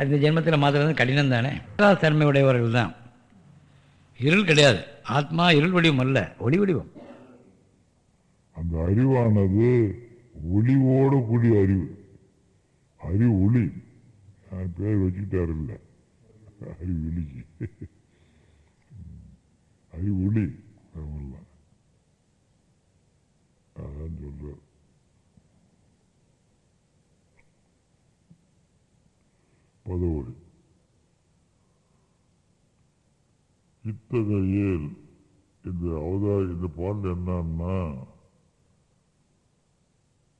அது இந்த ஜென்மத்தில் மாத்திரம் கடினம் தானே தன்மை உடையவர்கள் தான் இருள் கிடையாது. ஆத்மா இருள் வடிவம் அல்ல ஒளி வடிவம். அந்த அறிவானது ஒளிவோட கூடிய அறிவு. அறிவு ஒளி. நான் பேர் வச்சுக்கிட்டாரு இல்லை. அறிவு ஒளிக்கு அறிவு ஒளி. அதான் சொல்ற பதவி இத்தகையேல் இந்த அவதா இந்த பாடல் என்னன்னா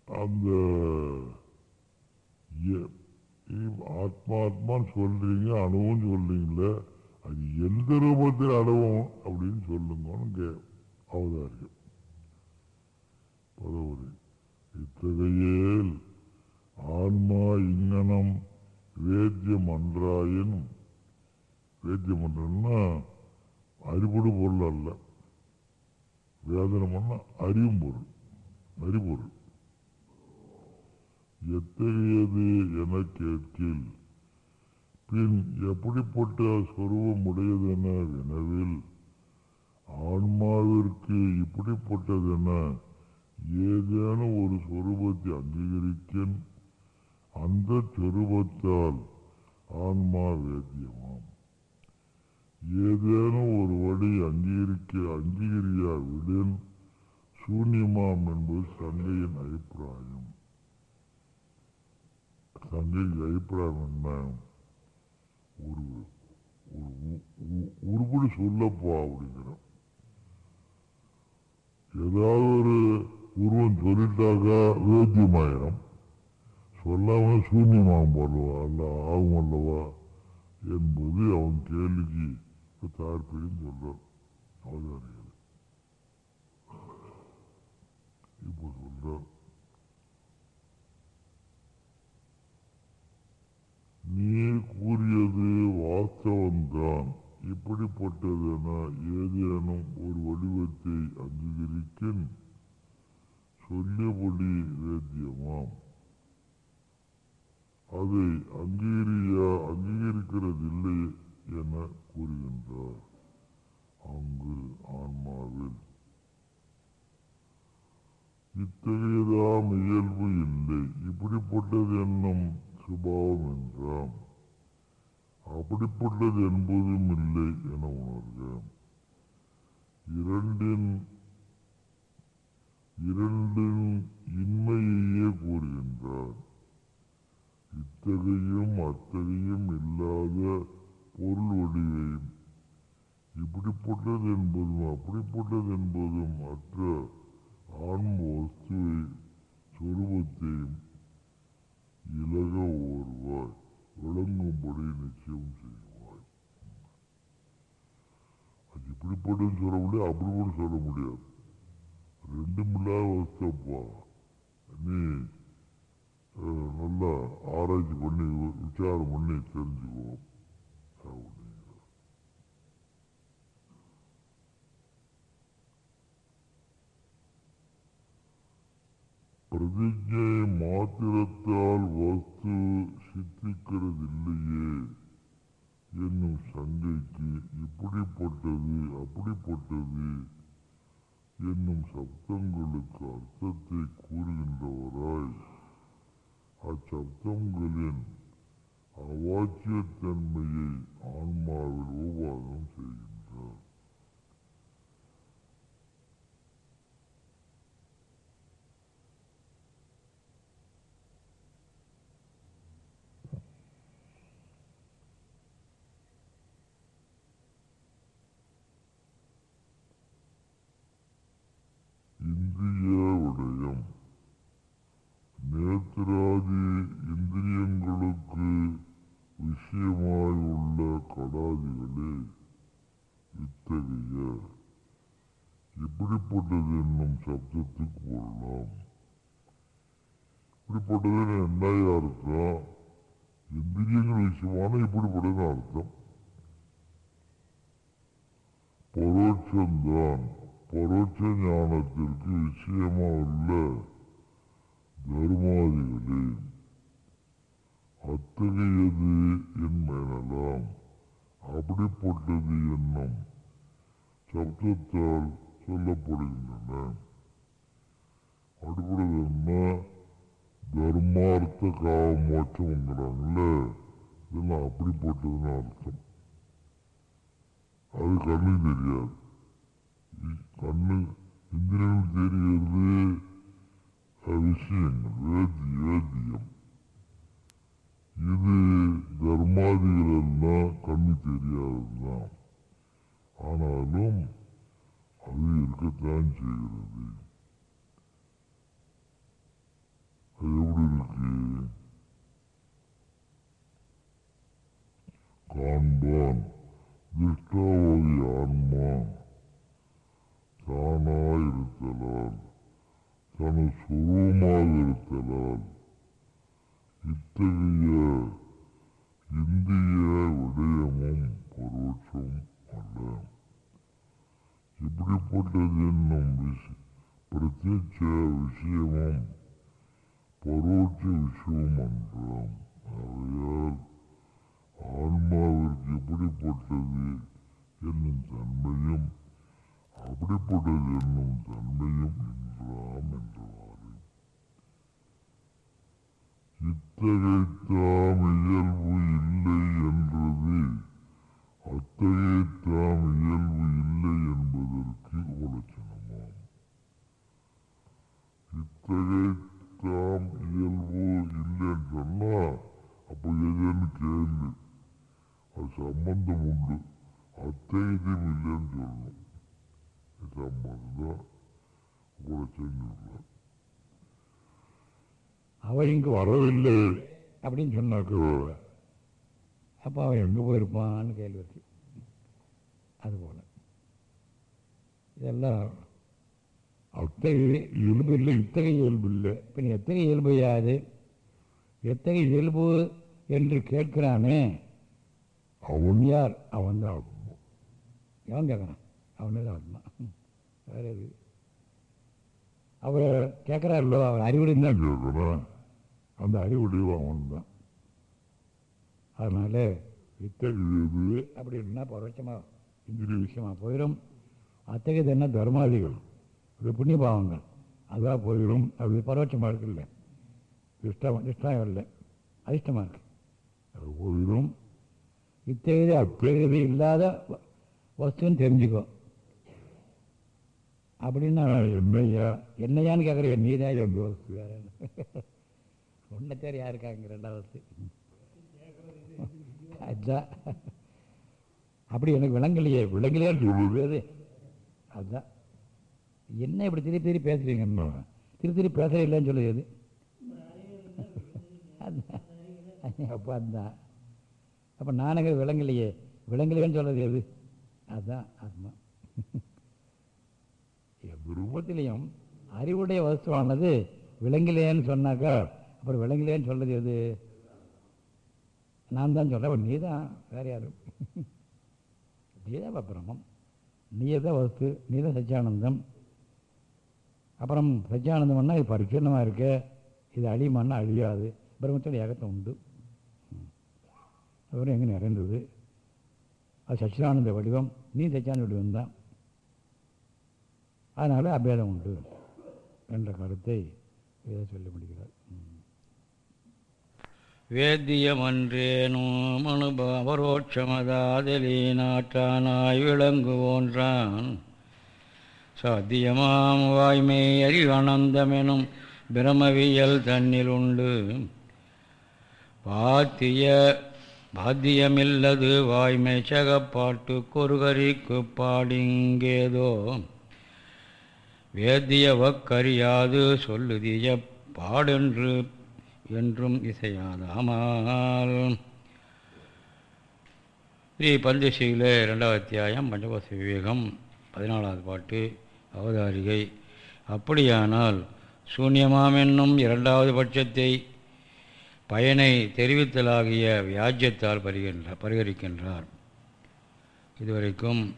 அந்த ஆத்மாத்மான்னு ஆத்மா சொல்றீங்க அணுவும் சொல்றீங்களே அது எந்த ரூபத்தில் அணுவும் அப்படின்னு சொல்லுங்கன்னு கே அவதாரியம் பதவி இத்தகையேல் ஆன்மா இங்கனம் வேத்தியம் அன்றாயினும் வேத்தியம் அன்றன்னா அறிவுடு பொருள் அல்ல. வேதனம்னா அறியும் பொருள் அறிபொருள். எத்தகையது என கேட்கில் பின் எப்படிப்பட்ட சொருவம் உடையதென வினவில் ஆன்மாவிற்கு இப்படிப்பட்டதென ஏதேனும் ஒரு சொரூபத்தை அங்கீகரிக்கின். அந்த சொரூபத்தால் ஆன்மா வேத்தியமாம். ஏதேனும் ஒரு வழி அங்கீகரிக்க அங்கீகரியாவிடின் சூன்யமாம் என்பது சங்கையின் அபிப்பிராயம். சங்கைக்கு அபிப்பிராயம் என்ன? ஒரு உருப்படி சொல்லப்பா அப்படிங்கிறோம் ஏதாவது ஒரு உருவம் சொல்லிட்டாக்கா வேத்தியமாயிரம். சொல்லாம சூன்யமாகும் போடுவா. அல்ல ஆகும் அல்லவா என்பது அவன் கேள்விக்கு தார்ப்பையும் சொல்றான். அவதாரிகள் இப்போ சொல்றான். நீ கூறியது வாஸ்தவம்தான். இப்படிப்பட்டதென ஏதேனும் ஒரு வடிவத்தை அங்கீகரிக்கின். சொல்லியபடி வேத்தியமாம். அதை அங்கீகரியா அங்கீகரிக்கிறதில்லை என கூறுகின்றார். அங்கு ஆன்மாவில் இத்தகையதாம் இயல்பு இல்லை. இப்படிப்பட்டது என்னும் சுபாவம் என்றாம். அப்படிப்பட்டது என்பதும் இல்லை என உணர்க இரண்டின் இரண்டின் இன்மையையே கூறுகின்றார். இத்தகையும் அத்தகையும் இல்லாத பொருள் வடிவையும் இப்படிப்பட்டது என்பதும் அப்படிப்பட்டது என்பதும் அற்ற ஆன்ம வஸ்துவை சொருபத்தையும் இலக ஓர்வாய் விளங்கும்படி நிச்சயம் செய்வாய். அது இப்படிப்பட்டது சொல்ல முடியாது அப்படிப்பட்டு சொல்ல முடியாது. ரெண்டும் இல்லாத வஸ்தப்பா நீ நல்லா ஆராய்ச்சி பண்ணி விசாரம் பண்ணி தெரிஞ்சுக்குவோம். பிரதிஜை மாத்திரத்தால் வஸ்து சித்திக்கிறதில்லையே என்னும் சங்கைக்கு இப்படிப்பட்டது அப்படிப்பட்டது என்னும் சப்தங்களுக்கு அர்த்தத்தை கூறுகின்றவராய் அச்சப்தங்களின் அவாச்சியத்தன்மையை ஆன்மாவில் உபாதம் செய்கின்றார் இந்திரிய விடயம் நேத்திராதி இந்திரியங்களுக்கு விஷயமாய் உள்ள கடாதிகளே இத்தகைய இப்படிப்பட்டது என்னும் சப்தத்துக்கு போடலாம் இப்படிப்பட்டது என்ன அர்த்தம் இந்திரியங்கள் விஷயமான இப்படிப்பட்டது அர்த்தம் பரோட்சம்தான் பரோட்ச ஞானத்திற்கு விஷயமா உள்ள தர்மாதிகளே அத்த அத்தகையது என்பனலாம் அப்படிப்பட்டது எண்ணம் சப்தத்தால் சொல்லப்படுகின்றன அப்படிப்பட்டது என்ன தர்மார்த்த காவ மோட்சம்ங்கிறாங்கல்ல இதெல்லாம் அப்படிப்பட்டதுன்னு அர்த்தம் அது கண்ணு தெரியாது இ- கண்ணு இந்திரனுக்கு தெரிகிறது அஹ், விஷயங்கள் வேதி வேதியம் இது தர்மாதிகள் எல்லாம் கண்ணு தெரியாததுதான் ஆனாலும் அது இருக்கத்தான் செய்கிறது அது எப்படி இருக்கு காண்பான் திருஷ்டாவகி ஆன்மா தானாயிருத்தலால் தனது சுரூபமாக இருத்தலால் இத்தகைய இந்திய விடயமும் பரோட்சம் அல்ல இப்படிப்பட்டது என்னும் விஷ பிரத்யட்ச விஷயமும் பரோட்ச விஷயம் என்றாம் ஆகையால் ஆன்மாவிற்கு எப்படிப்பட்டது என்னும் தன்மையும் அப்படிப்பட்டது என்னும் தன்மையும் என்றாம் என்றவாறு இத்தகைத்தாம் இயல்பு இல்லை என்றது அத்தகைத்தாம் இயல்பு இல்லை என்பதற்கு உலட்சணமாம் இத்தகைத்தாம் இயல்பு இல்லைன்னு சொன்னா அப்போ எதுன்னு கேள்வி அது சம்பந்தம் உண்டு அத்தகையதும் இல்லைன்னு சொல்லணும் சம்பந்தம் உலட்சணம் இல்லை அவன் வரவில்லை அப்படின்னு சொன்னாக்க. அப்போ அவன் எங்கே போயிருப்பான்னு கேள்வி இருக்கு. அதுபோல். இதெல்லாம் அத்தகைய இயல்பு இல்லை இத்தகைய இயல்பு இல்லை. இப்போ நீ எத்தகைய இயல்பு யாது? எத்தகைய இயல்பு என்று கேட்கிறானே? அவன் யார்? அவன் தான் ஆத்மா. எவன் கேட்குறான். அவனே தான் ஆத்மா. வேற எது? அவர் கேட்குறாருல்லோ அவர் அறிவுடன் தான் கேட்குறான் அந்த அறிவுடைய அவன் தான். அதனால் இத்தகையது அப்படின்னா பரோட்சமாக இந்திரிய விஷயமாக போயிடும் அத்தகையது என்ன தர்மாதிகள்? அது புண்ணிய பாவங்கள். அதான் போயிடும் அப்படி பரோட்சமாக இருக்குல்ல. இஷ்டம் இஷ்டம் இல்லை. அதிர்ஷ்டமாக இருக்கு. அது போயிடும் இத்தகையது அத்தகையது இல்லாத வ- வஸ்துன்னு தெரிஞ்சுக்கோ. அப்படின்னா என்னையா? என்னையான்னு கேட்குறேன் நீ தான் இது வஸ்து வேற என்ன தேர் யாருக்காங்க ரெண்டாவது? அதுதான் அப்படி எனக்கு விளங்கலையே விளங்கலையா அதுதான் என்ன இப்படி திருப்பி திருப்பி பேசுறீங்கன்னு திருப்பி திருப்பி பேசுற இல்லைன்னு சொல்லுது. அப்போ அதுதான் அப்போ நானுங்க விளங்கலையே. விளங்கலையேன்னு சொல்லுறது எது? அதுதான் ஆத்மா ரூபத்திலையும் அறிவுடைய வஸ்துவானது விளங்கலையேன்னு சொன்னாக்கா அப்புறம் விளங்கலேன்னு சொல்கிறது எது? நான் தான் சொல்கிறேன் நீ தான் வேறு யாரும் நீ தான் பிரம்மம். நீயே தான் வகுத்து நீ தான் சச்சியானந்தம் அப்புறம் சச்சியானந்தம்னா இது பரிச்சூர்ணமாக இருக்கு. இது அழியுமான்னா அழியாது. பிரம்மத்தோட ஏகத்தை உண்டு. அப்புறம் எங்கே நிறைந்தது? அது சச்சிதானந்த வடிவம். நீ சச்சியானந்த வடிவம் தான். அதனால் அபேதம் உண்டு என்ற கருத்தை இதை சொல்லி முடிக்கிறார். ம். வேத்தியமன்றேனும் அனுபவரோட்சமதாதலீனாற்றானாய் விளங்குவோன்றான் சாத்தியமாம் வாய்மை அறிவனந்தமெனும் பிரமவியல் தன்னில் உண்டு பாத்திய பாத்தியமில்லது வாய்மை சகப்பாட்டு கொருகரிக்கு பாடிங்கேதோ வேத்தியவக்கறியாது சொல்லுதிய பாடென்று என்றும் இசையாதாமல். ஸ்ரீ பஞ்சசீல ரெண்டாவது அத்தியாயம் பஞ்சகோச விவேகம் பதினாலாவது பாட்டு அவதாரிகை. அப்படியானால் சூன்யமாம் என்னும் இரண்டாவது பட்சத்தை பயனை தெரிவித்தலாகிய வியாஜ்யத்தால் பரிகின்ற பரிகரிக்கின்றார். இதுவரைக்கும்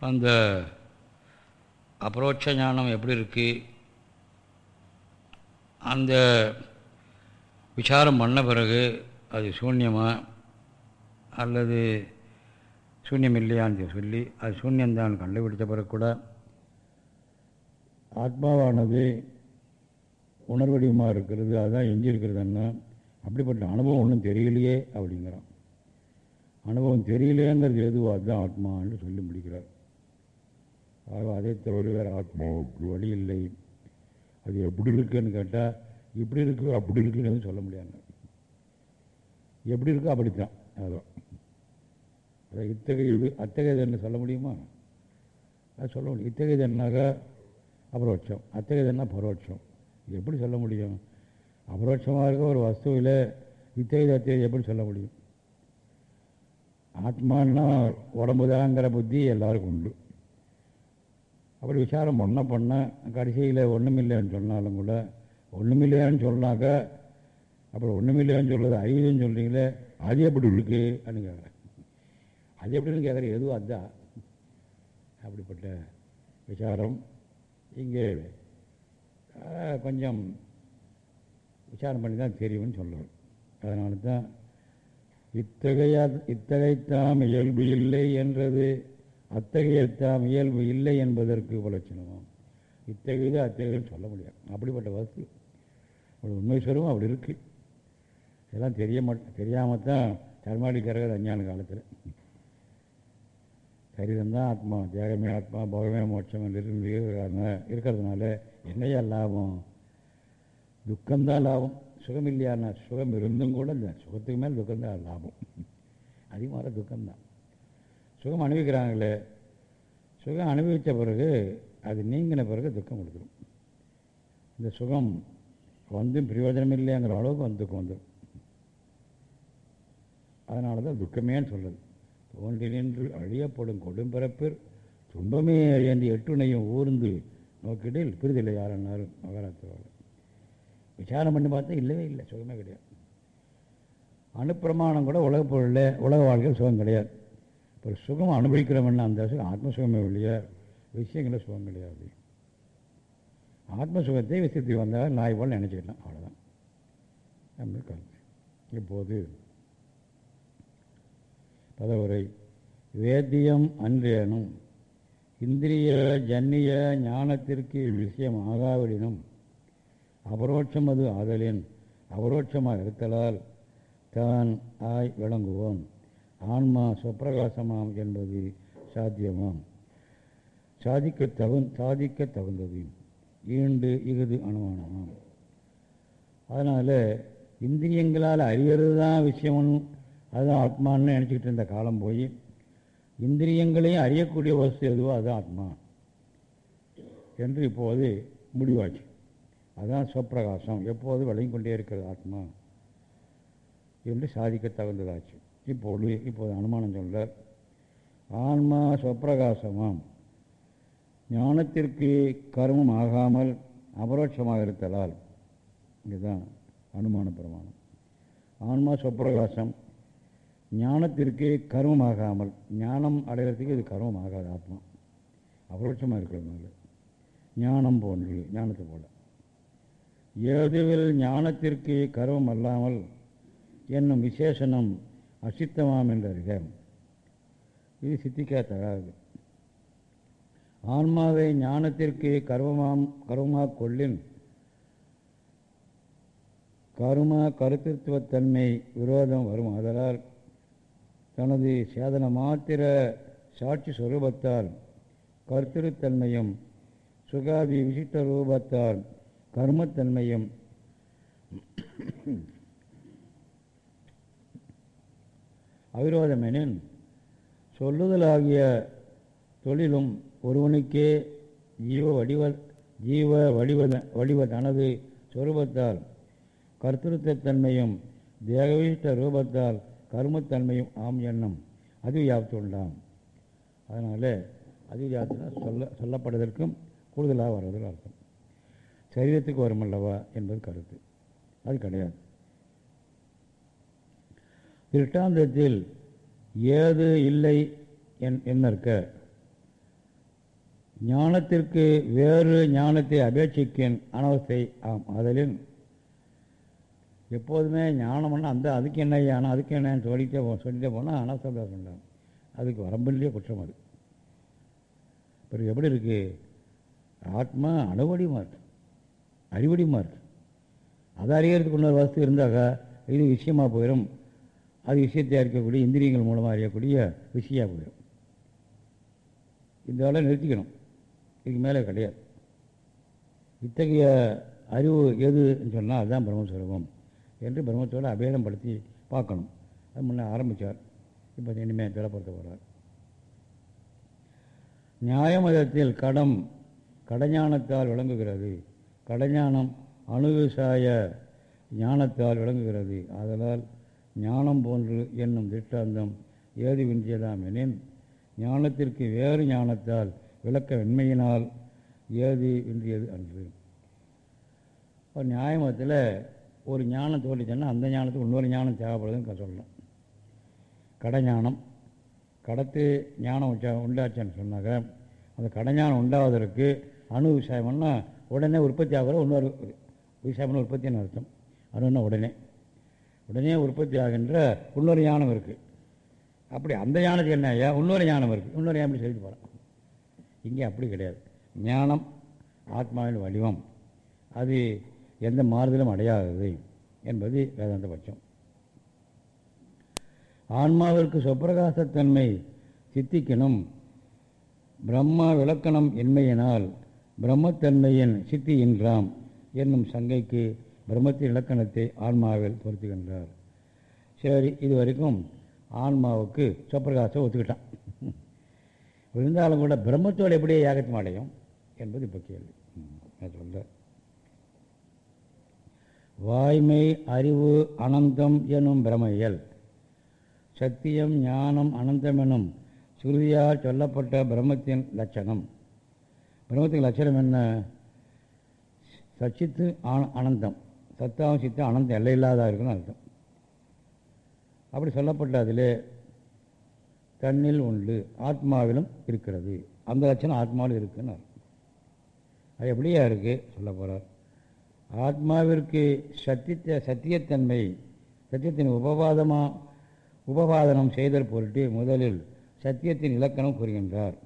அந்த அபரோட்ச ஞானம் எப்படி இருக்குது அந்த விசாரம் பண்ண பிறகு அது சூன்யமா அல்லது சூன்யம் இல்லையான்னு சொல்லி அது சூன்யந்தான் கண்டுபிடித்த பிறகு கூட ஆத்மாவானது உணர்வடிவமாக இருக்கிறது அதுதான் எஞ்சி இருக்கிறதுன்னா அப்படிப்பட்ட அனுபவம் ஒன்றும் தெரியலையே அப்படிங்கிறான். அனுபவம் தெரியலையேங்கிறது எதுவோ அதுதான் ஆத்மான்னு சொல்லி முடிக்கிறார். ஆக அதே தவிர வேறு ஆத்மாவுக்கு வழி இல்லை. அது எப்படி இருக்குன்னு கேட்டால் இப்படி இருக்கு அப்படி இருக்குன்னு சொல்ல முடியாது. எப்படி இருக்கோ அப்படித்தான். அதான் அதை இத்தகைய இது அத்தகையதுன்னு சொல்ல முடியுமா? அது சொல்ல முடியும். இத்தகையது என்னாக்கா அபரோட்சம். அத்தகையது என்ன பரோட்சம்? எப்படி சொல்ல முடியும்? அபரோட்சமாக இருக்க ஒரு வஸ்துவில் இத்தகையது அத்தகையது எப்படி சொல்ல முடியும்? ஆத்மான்னா உடம்புதாங்கிற புத்தி எல்லாருக்கும் உண்டு. அப்படி விசாரம் பண்ண பண்ண கடைசியில் ஒன்றுமில்லைன்னு சொன்னாலும் கூட ஒன்றுமில்லையான்னு சொன்னாக்கா அப்புறம் ஒன்றுமில்லையான்னு சொல்கிறது அறிவுன்னு சொல்கிறீங்களே அது எப்படி இருக்கு? அப்படின்னு கேட்குறேன் அது எப்படின்னு கேட்குறேன் எதுவும் அதுதான். அப்படிப்பட்ட விசாரம் இங்கே கொஞ்சம் விசாரம் பண்ணி தான் தெரியும்னு சொல்கிறோம் அதனால தான் இத்தகைய இத்தகைத்தாம் இயல்பு இல்லை என்றது அத்தகைய தாம் இயல்பு இல்லை என்பதற்கு உலட்சணமாம் இத்தகையது அத்தகையன்னு சொல்ல முடியாது. அப்படிப்பட்ட வசதி. உண்மை ஸ்வரூபம் அப்படி இருக்குது இதெல்லாம் தெரிய மாட்டேன் தெரியாமல் தான் தர்மாடி கரகர் அஞ்ஞான காலத்தில். சரீரம் தான் ஆத்மா தேகமே ஆத்மா போகமே மோட்சம் என்று இருந்து இருக்கிறதுனால- என்னையா லாபம்? துக்கம்தான் லாபம். சுகம் இல்லையானா சுகம் இருந்தும் கூட இந்த சுகத்துக்கு மேல் துக்கம்தான் லாபம். அதிகமாக துக்கம்தான். சுகம் அனுபவிக்கிறாங்களே சுகம் அனுபவித்த பிறகு அது நீங்கின பிறகு துக்கம் கொடுத்துரும். இந்த சுகம் வந்தும் பிரயோஜனம் இல்லைங்கிற அளவுக்கு வந்து துக்கம் வந்துடும் அதனால தான் துக்கமேன்னு சொல்கிறது தோன்றி நின்று அழியப்படும் கொடும்பிறப்பிற் துன்பமே என்று எட்டுணையும் ஊர்ந்து நோக்கிட்டு பிரிதில்லை யாரன்னாரும் மகாராஷ்டிராவில் விசாரம் பண்ணி பார்த்தா இல்லவே இல்லை சுகமே கிடையாது. அணுப்பிரமாணம் கூட உலக பொருளில் உலக வாழ்க்கையில் சுகம் கிடையாது. ஒரு சுகம் அனுபவிக்கிறோம்னா அந்த சுகம் ஆத்ம சுகமே ஒழிய விஷயங்களில் சுகம் கிடையாது. ஆத்ம சுகத்தை விஷயத்துக்கு வந்தால் நாய் போல் நினச்சிக்கலாம் அவ்வளோதான் நம்ம கருத்து. இப்போது பதவுரை. வேத்தியம் அன்றேனும் இந்திரிய ஜன்னிய ஞானத்திற்கு விஷயம் ஆகாவிடனும் அபரோட்சம் அது ஆதலின் அபரோட்சமாக இருத்தலால் தான் ஆய் விளங்குவோம். ஆன்மா சுப்பிரகாசமாம் என்பது சாத்தியமாம். சாதிக்க தகுந் சாதிக்க தகுந்தது. ஈண்டு இகுது அனுமானமாம். அதனால் இந்திரியங்களால் அறியறது தான் விஷயம் அதுதான் ஆத்மான்னு நினச்சிக்கிட்டு இருந்த காலம் போய் இந்திரியங்களையும் அறியக்கூடிய வசதி எதுவோ அதுதான் ஆத்மா. என்று இப்போது முடிவாச்சு. அதுதான் சொப்பிரகாசம். எப்போது விளங்கி கொண்டே இருக்கிறது ஆத்மா. என்று சாதிக்க தகுந்ததாச்சு. இப்பொழுது இப்போது அனுமானம் சொல்ல ஆன்மா சொப்பிரகாசமாம் ஞானத்திற்கு கர்மம் ஆகாமல் அபரோட்சமாக இருத்தலால். இதுதான் அனுமான பிரமாணம். ஆன்மா சொப்பிரகாசம் ஞானத்திற்கு கர்மம் ஆகாமல். ஞானம் அடைகிறதுக்கு இது கர்மம் ஆகாது ஆத்மா. அபரோட்சமாக இருக்கிறதுனால ஞானம் போன்று ஞானத்தை போல. ஏதுவில் ஞானத்திற்கு கர்வம் அல்லாமல் என்னும் விசேஷனம் அசித்தமாம் என்றறிக இது சித்திக்கா தகாது ஆன்மாவை ஞானத்திற்கு கர்மமாம் கர்வமாக கொள்ளின் கரும கருத்திருத்துவத்தன்மை விரோதம் வரும். அதனால் தனது சேதன மாத்திர சாட்சி சுரூபத்தால் கருத்திருத்தன்மையும் சுகாதி விசிட்ட ரூபத்தால் கர்மத்தன்மையும் அவிரோதமெனின் சொல்லுதலாகிய தொழிலும் ஒருவனுக்கே ஜீவ வடிவ ஜீவ வடிவ வடிவ தனது சொரூபத்தால் கர்த்திருத்தன்மையும் தேகவீஷ்ட ரூபத்தால் கர்மத்தன்மையும் ஆம் எண்ணம் அது வியாப்துண்டாம் அதனால் அதிவியாப்தினா சொல்ல சொல்லப்படுவதற்கும் கூடுதலாக வர்றதற்கு அர்த்தம். சரீரத்துக்கு வருமல்லவா என்பது கருத்து. அது கிடையாது. திருஷ்டாந்தத்தில் ஏது இல்லை என் என்ன ஞானத்திற்கு வேறு ஞானத்தை அபேட்சிக்கின் அனவஸ்தை ஆம் அதலின் எப்போதுமே ஞானம்னா அந்த அதுக்கு என்ன ஞானம் அதுக்கு என்னன்னு சொல்லிட்டே போ சொல்லிட்டே போனால் அனாசப்தாசம் உண்டாகும் அதுக்கு வரம்பில்லையே குற்றம் அது. பிறகு எப்படி இருக்குது ஆத்மா அணுவடிமா இருக்கு அறிவடிமா இருக்கு அதை அறியறதுக்கு இன்னொரு வசதி இருந்தாக்கா இது விஷயமாக போயிடும் அது விஷயத்தை அறிக்கக்கூடிய இந்திரியங்கள் மூலமாக அறியக்கூடிய விஷயம் போயிடும். இந்த வேலை நிறுத்திக்கணும். இதுக்கு மேலே கிடையாது. இத்தகைய அறிவு எதுன்னு சொன்னால் அதுதான் பிரம்மஸ்வரூபம் என்று பிரம்மத்தோடு அபேதம் படுத்தி பார்க்கணும். அது முன்னே ஆரம்பித்தார் இப்போ இனிமேல் திடப்படுத்த போகிறார் நியாயமதத்தில் கடம் கடஞானத்தால் விளங்குகிறது. கடஞானம் அணுவிசாய ஞானத்தால் விளங்குகிறது. அதனால் ஞானம் போன்று என்னும் திட்டாந்தம் ஏது விஞ்சியதாம் எனின் ஞானத்திற்கு வேறு ஞானத்தால் விளக்க வெண்மையினால் ஏது இன்றியது அன்று. இப்போ நியாயமத்தில் ஒரு ஞானம் தோன்றிச்சுன்னா அந்த ஞானத்துக்கு இன்னொரு ஞானம் தேவைப்படுதுன்னு சொல்லலாம் கடைஞானம். கடத்து ஞானம் உச்சா உண்டாச்சுன்னு சொன்னாக்க அந்த கடைஞானம் உண்டாவதற்கு அணு விவசாயம்னா உடனே உற்பத்தி ஆகிற இன்னொரு விவசாயம்னு உற்பத்தின்னு அர்த்தம். அணுன்னா உடனே. உடனே உற்பத்தி ஆகின்ற இன்னொரு ஞானம் இருக்குது அப்படி அந்த ஞானத்துக்கு என்ன ஐயா? இன்னொரு ஞானம் இருக்குது இன்னொரு ஞானம் சொல்லிட்டு போகிறான் இங்கே அப்படி கிடையாது. ஞானம் ஆத்மாவின் வடிவம். அது எந்த மாறுதலும் அடையாதது என்பது வேதாந்த பட்சம். ஆன்மாவிற்கு சொப்பிரகாசத்தன்மை சித்திக்கணும். பிரம்ம விளக்கணம் என்மையினால் பிரம்மத்தன்மையின் சித்தி என்றாம் என்னும் சங்கைக்கு பிரம்மத்தின் இலக்கணத்தை ஆன்மாவில் பொருத்துகின்றார். சரி இது வரைக்கும் ஆன்மாவுக்கு சொப்பிரகாசம் ஒத்துக்கிட்டான். இருந்தாலும் கூட பிரம்மத்தோடு எப்படியே ஏகத்தம் அடையும் என்பது இப்போ கேள்வி. நான் சொல்ல வாய்மை அறிவு அனந்தம் எனும் பிரமையல் சத்தியம் ஞானம் அனந்தம் எனும் சுருதியால் சொல்லப்பட்ட பிரம்மத்தின் லட்சணம். பிரம்மத்தின் லட்சணம் என்ன? சச்சித்து ஆன அனந்தம். சத்தாவும் சித்தம் அனந்தம் எல்லையில்லாதா இருக்குன்னு அர்த்தம். அப்படி சொல்லப்பட்ட அதில் தன்னில் உண்டு ஆத்மாவிலும் இருக்கிறது. அந்த லட்சணம் ஆத்மாவில் இருக்குன்னு அர்த்தம். அது எப்படியா இருக்குது சொல்ல போகிறார் ஆத்மாவிற்கு சத்தியத்தை சத்தியத்தன்மை சத்தியத்தின் உபவாதமாக உபவாதனம் செய்தல் பொருட்டு முதலில் சத்தியத்தின் இலக்கணம் கூறுகின்றார்.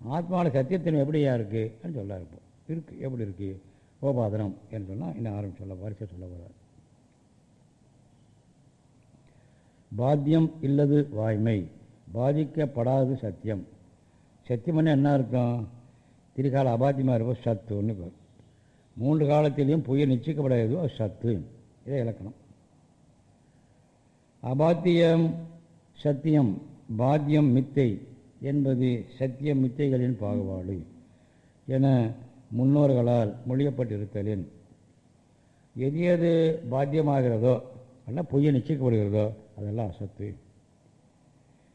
ஆத்மாவில் சத்தியத்தின் எப்படியா இருக்குன்னு சொல்ல இருப்போம் இருக்குது எப்படி இருக்குது கோபாதனம் என்று சொன்னால் இன்னும் ஆரம்பி சொல்ல வரிசை சொல்ல போகிறார் பாத்தியம் இல்லது வாய்மை பாதிக்கப்படாது சத்தியம். சத்தியம்னா என்ன அர்த்தம்? திரிகால அபாத்தியமாக இருப்போம் சத்துன்னு பேர். மூன்று காலத்திலையும் பொய்யை நிச்சயிக்கப்படாதோ அது சத்து. இதை இலக்கணம். அபாத்தியம் சத்தியம் பாத்தியம் மித்தை என்பது சத்தியம் மித்தைகளின் பாகுபாடு. என முன்னோர்களால் மொழியப்பட்டிருத்தலின் எது எது பாத்தியமாகிறதோ அல்ல பொய்யை நிச்சயிக்கப்படுகிறதோ அதெல்லாம் அசத்து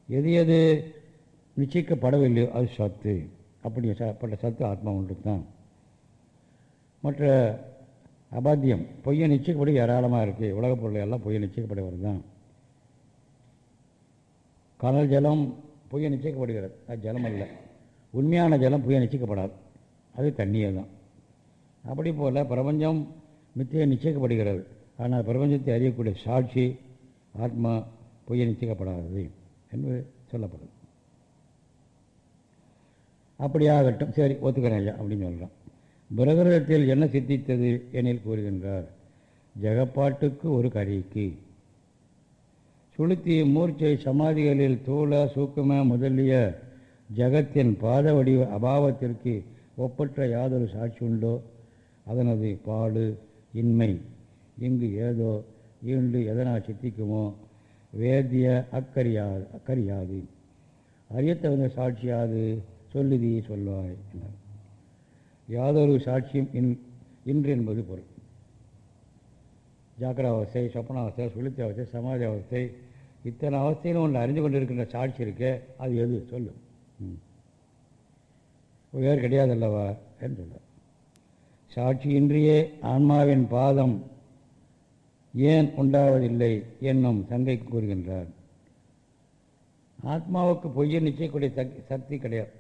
எது எது நிச்சயிக்கப்படவில்லையோ அது சத்து. அப்படி பட்ட சத்து ஆத்மா ஒன்று தான் மற்ற அபாத்தியம் பொய்யை நிச்சயப்படி ஏராளமாக இருக்குது உலகப் பொருள் எல்லாம் பொய்யை நிச்சயிக்கப்படுவது தான் கடல் ஜலம் பொய்யை நிச்சயிக்கப்படுகிறது. அது ஜலம் அல்ல. உண்மையான ஜலம் பொய்யை நிச்சயிக்கப்படாது. அது தண்ணியே தான் அப்படி போல் பிரபஞ்சம் மித்திய நிச்சயிக்கப்படுகிறது. ஆனால் பிரபஞ்சத்தை அறியக்கூடிய சாட்சி ஆத்மா பொய்ய நிச்சயிக்கப்படாதது என்று சொல்லப்படுது அப்படியாகட்டும். சரி ஒத்துக்கிறேன் ஐயா அப்படின்னு சொல்கிறான் பிரகிருதத்தில் என்ன சித்தித்தது எனில் கூறுகின்றார். ஜெகப்பாட்டுக்கு ஒரு கரிக்கு. சுளுத்தி மூர்ச்சை சமாதிகளில் தூள சூக்கும முதலிய ஜகத்தின் பாத வடிவ அபாவத்திற்கு ஒப்பற்ற யாதொரு சாட்சி உண்டோ அதனது பாடு இன்மை. இங்கு ஏதோ ஈண்டு எதனால் சித்திக்குமோ வேதிய அக்கறியாது அக்கறியாது அறியத்தகுந்த சாட்சியாது சொல்லுதி சொல்வாய் என்றார். யாதொரு சாட்சியும் இன் இன்று என்பது பொருள். ஜாக்கிரவஸ்தை சொப்பனாவஸ்தை சுளுத்தி அவஸ்தை சமாதி அவஸ்தை இத்தனை அவஸ்தையிலும் ஒன்று அறிந்து கொண்டிருக்கின்ற சாட்சி இருக்கே அது எது? சொல்லும் ம். வேறு கிடையாது அல்லவா என்று சாட்சியின்றியே ஆன்மாவின் பாதம் ஏன் உண்டாவதில்லை என்னும் சங்கைக்கு கூறுகின்றார். ஆத்மாவுக்கு பொய்யை நிச்சயக்கூடிய சக்தி கிடையாது.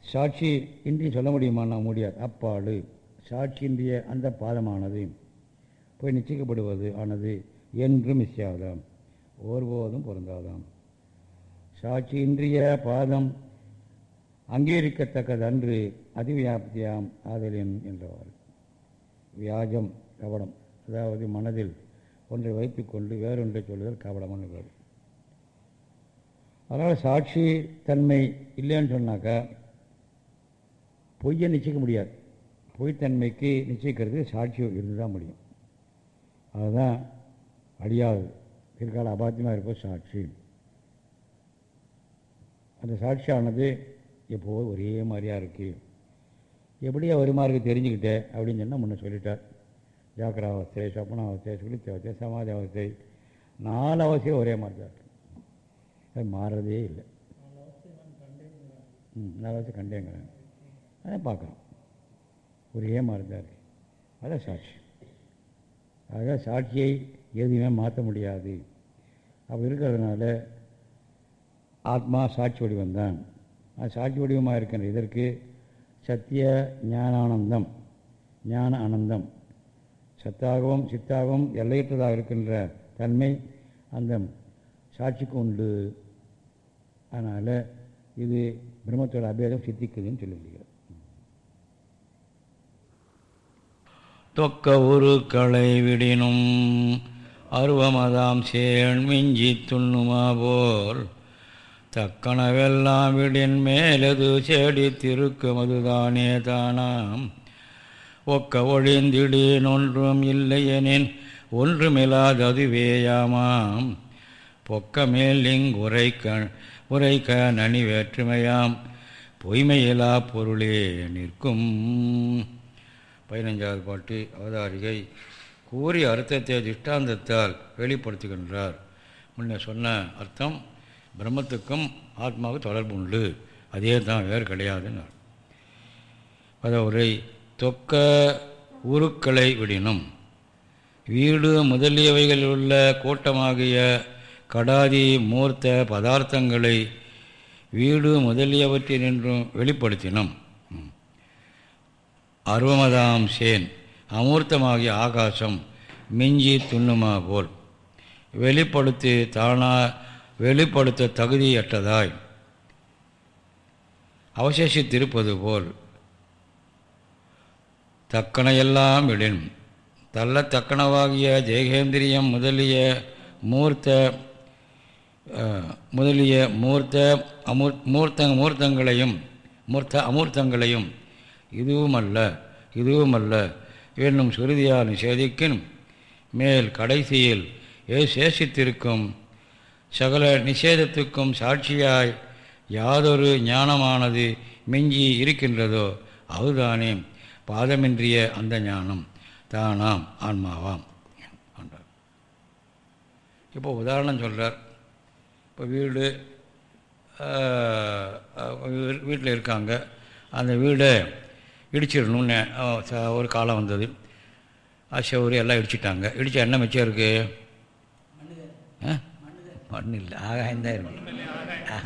சாட்சி இன்றி சொல்ல முடியுமா நான் முடியாது அப்பாடு. சாட்சியின்றிய அந்த பாதமானது போய் நிச்சயிக்கப்படுவது ஆனது என்றும் மிஸ்ஸாதாம் ஒருபோதும் பொருந்தாதாம். சாட்சி இன்றிய அங்கீகரிக்கத்தக்கது அன்று அதிவியாப்தியாம் ஆதலின் என்றவாறு வியாஜம் கவடம் அதாவது மனதில் ஒன்றை வைத்துக்கொண்டு வேறொன்றை சொல்லுதல் கவடமான பேர். அதனால் சாட்சி தன்மை இல்லைன்னு சொன்னாக்கா பொய்யை நிச்சயிக்க முடியாது. பொய்த்தன்மைக்கு நிச்சயிக்கிறது சாட்சி இருந்து தான் முடியும். அதுதான் அழியாது பிற்கால அபாத்தியமாக இருப்பது சாட்சி. அந்த சாட்சியானது எப்போது ஒரே மாதிரியாக இருக்குது எப்படியா ஒரு மாதிரி தெரிஞ்சுக்கிட்டேன் அப்படின்னு சொன்னால் முன்ன சொல்லிட்டார். ஜாக்கிராவஸ்தை சொப்பனாவஸ்தை சுழித்தவஸ்தை சமாதி அவஸ்தை நாலு அவஸ்தையும் ஒரே மாதிரி தான் இருக்கு. அது மாறுறதே இல்லை. ம் நாலு அவஸ்தை கண்டேங்கிறாங்க அதை பார்க்குறோம். ஒரே மாதிரி தான் இருக்கு. அதான் சாட்சி. ஆக சாட்சியை எதுவுமே மாற்ற முடியாது. அப்படி இருக்கிறதுனால ஆத்மா சாட்சி வடிவம்தான். அது சாட்சி வடிவமாக இருக்கின்ற இதற்கு சத்திய ஞானானந்தம் ஞான ஆனந்தம் சத்தாகவும் சித்தாகவும் எல்லையற்றதாக இருக்கின்ற தன்மை அந்த சாட்சிக்கு உண்டு. அதனால் இது பிரம்மத்தோட அபேதம் சித்திக்குதுன்னு சொல்லியிருக்கிறார். முடியாது தொக்க களை விடினும் அருவமதாம் சேன் மிஞ்சி துண்ணுமா போல் தக்கனவெல்லாம் விடின் மேலது செடி திருக்கும் அதுதானே தானாம். ஒக்க ஒழிந்திடேன் ஒன்றும் இல்லையெனின் ஒன்றுமில்லாததுவேயாமாம் பொக்க மேல் க உரை உரைக்க நனி வேற்றுமையாம் பொய்மையிலா பொருளே நிற்கும். பதினஞ்சாவது பாட்டு அவதாரிகை. கூறிய அர்த்தத்தை திஷ்டாந்தத்தால் வெளிப்படுத்துகின்றார். முன்ன சொன்ன அர்த்தம் பிரம்மத்துக்கும் ஆத்மாவுக்கு தொடர்பு உண்டு. அதே தான் வேறு கிடையாதுன்னு பதவுரை தொக்க உருக்களை விடினும் வீடு முதலியவைகளில் உள்ள கூட்டமாகிய கடாதி மூர்த்த பதார்த்தங்களை வீடு முதலியவற்றினின்றும் வெளிப்படுத்தினோம் அருவமதாம் சேன் அமூர்த்தமாகிய ஆகாசம் மிஞ்சி துண்ணுமா போல் வெளிப்படுத்தி தானா வெளிப்படுத்த தகுதியற்றதாய். அவசேஷித்திருப்பது போல். தக்கனையெல்லாம் விடின் தள்ளத்தக்கனவாகிய ஜெயகேந்திரியம் முதலிய மூர்த்த முதலிய மூர்த்த அமூர் மூர்த்த மூர்த்தங்களையும் மூர்த்த அமூர்த்தங்களையும் இதுவுமல்ல இதுவுமல்ல என்னும் சுருதியால் நிஷேதிக்கின் மேல் கடைசியில் ஏ சேஷித்திருக்கும் சகல நிஷேதத்துக்கும் சாட்சியாய் யாதொரு ஞானமானது மிஞ்சி இருக்கின்றதோ அதுதானே பாதமின்றிய அந்த ஞானம். தானாம் ஆன்மாவாம். என்றார். இப்போ உதாரணம் சொல்கிறார் இப்போ வீடு வீட்டில் இருக்காங்க. அந்த வீடை இடிச்சிடணும்னு ஒரு காலம் வந்தது. செவரு எல்லாம் இடிச்சிட்டாங்க. இடித்தா என்ன மிச்சம் இருக்குது மண் இல்லை. ஆகாயம் தான் இருக்கு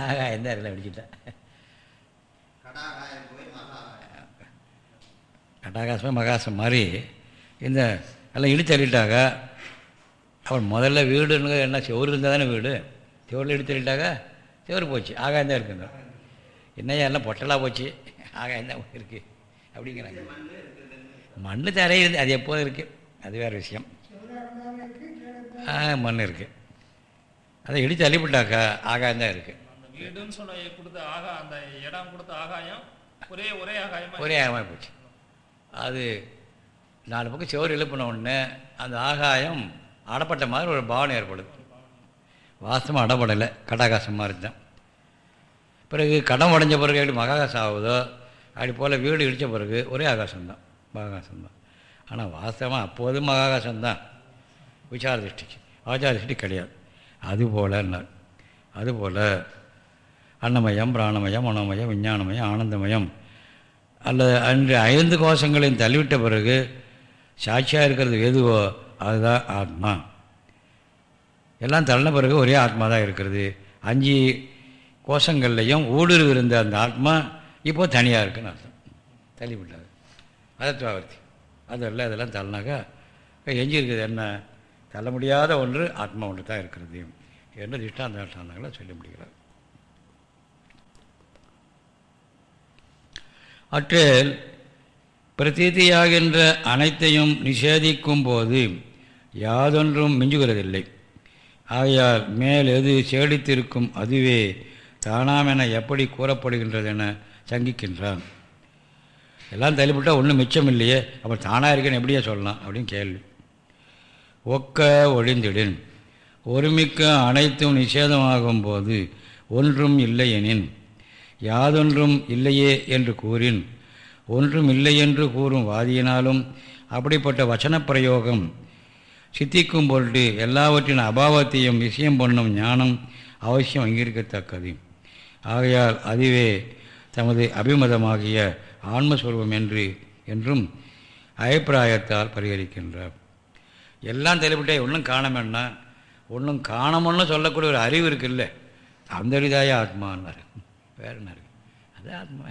ஆகாயம் தான் இருக்கலாம் இடிச்சிட்டேன் கட்டாகாசம் மகாசம் மாதிரி. இந்த எல்லாம் இடிச்சு அவன் முதல்ல வீடுன்னு என்ன செவரு இருந்தால் தானே வீடு. செவரில் இடிச்சு செவரு போச்சு. ஆகாயம் தான் இருக்குங்க. என்னையா எல்லாம் பொட்டலாக போச்சு. ஆகாயம் தான் இருக்குது அப்படிங்கிறாங்க. மண் தரையில் இருந்து அது எப்போதும் இருக்குது அது வேறு விஷயம். மண் இருக்குது அதை இடித்து அள்ளிவிட்டாக்கா ஆகாயம் தான் இருக்குது வீடுன்னு சொன்ன கொடுத்த ஆகா அந்த இடம் கொடுத்த ஆகாயம் ஒரே ஒரே ஆகாயமா ஒரே ஆகாயமாக போச்சு. அது நாலு பக்கம் செவரு எழுப்பின உடனே அந்த ஆகாயம் அடப்பட்ட மாதிரி ஒரு பாவனை ஏற்படுது. வாசமாக அடப்படலை கடாகாசம் மாதிரி தான். பிறகு கடம் உடஞ்ச பிறகு எப்படி மகாகாசம் ஆகுதோ அப்படி போல் வீடு இடித்த பிறகு ஒரே ஆகாசம்தான் மகாகாசம்தான் ஆனால் வாஸ்தவமாக அப்போதும் மகாகாசம்தான் விசார திருஷ்டிக்கு. ஆச்சார திருஷ்டி கிடையாது. அதுபோலன்னார். அதுபோல் அன்னமயம் பிராணமயம் மனோமயம் விஞ்ஞானமயம் ஆனந்தமயம். அல்லது அன்று ஐந்து கோஷங்களையும் தள்ளிவிட்ட பிறகு சாட்சியாக இருக்கிறது எதுவோ அதுதான் ஆத்மா. எல்லாம் தள்ளின பிறகு ஒரே ஆத்மா தான் இருக்கிறது. அஞ்சு கோஷங்கள்லையும் ஊடுருவி இருந்த அந்த ஆத்மா இப்போ தனியாக இருக்குன்னு அர்த்தம். தள்ளிவிட்டாது. அதத்வாவர்த்தி அதெல்லாம் இதெல்லாம் தள்ளினாக்கா எஞ்சி இருக்குது என்ன? தள்ள முடியாத ஒன்று ஆத்மா ஒன்று தான் இருக்கிறது என்று திஷ்டாந்த திஷ்டாந்தங்களை சொல்லி முடிகிறார் அற்றில் பிரதீதியாகின்ற அனைத்தையும் நிஷேதிக்கும் போது யாதொன்றும் மிஞ்சுகிறதில்லை. ஆகையால் மேல் எது சேடித்திருக்கும் அதுவே தானாமென எப்படி கூறப்படுகின்றதென சங்கிக்கின்றான். எல்லாம் தள்ளிவிட்டால் ஒன்றும் மிச்சம் இல்லையே அப்புறம் தானாக இருக்கேன்னு எப்படியே சொல்லலாம் அப்படின்னு கேள்வி. ஒக்க ஒழிந்திடின். ஒருமிக்க அனைத்தும் நிஷேதமாகும் போது ஒன்றும் இல்லையெனின். யாதொன்றும் இல்லையே என்று கூறின். ஒன்றும் இல்லை என்று கூறும் வாதியினாலும் அப்படிப்பட்ட வச்சன பிரயோகம் சித்திக்கும் பொருட்டு எல்லாவற்றின் அபாவத்தையும் விஷயம் பண்ணும் ஞானம் அவசியம் அங்கீகரிக்கத்தக்கது. ஆகையால் அதுவே தமது அபிமதமாகிய ஆன்மஸ்வரூபம் என்று என்றும் அபிப்பிராயத்தால் பரிகரிக்கின்றார். எல்லாம் தெளிவிட்டே ஒன்றும் காணமென்னா ஒன்றும் காணமுன்னு சொல்லக்கூடிய ஒரு அறிவு இருக்குல்ல. அந்த அறிதாய ஆத்மான்னாரு. வேற என்ன இருக்கு? அது ஆத்மா.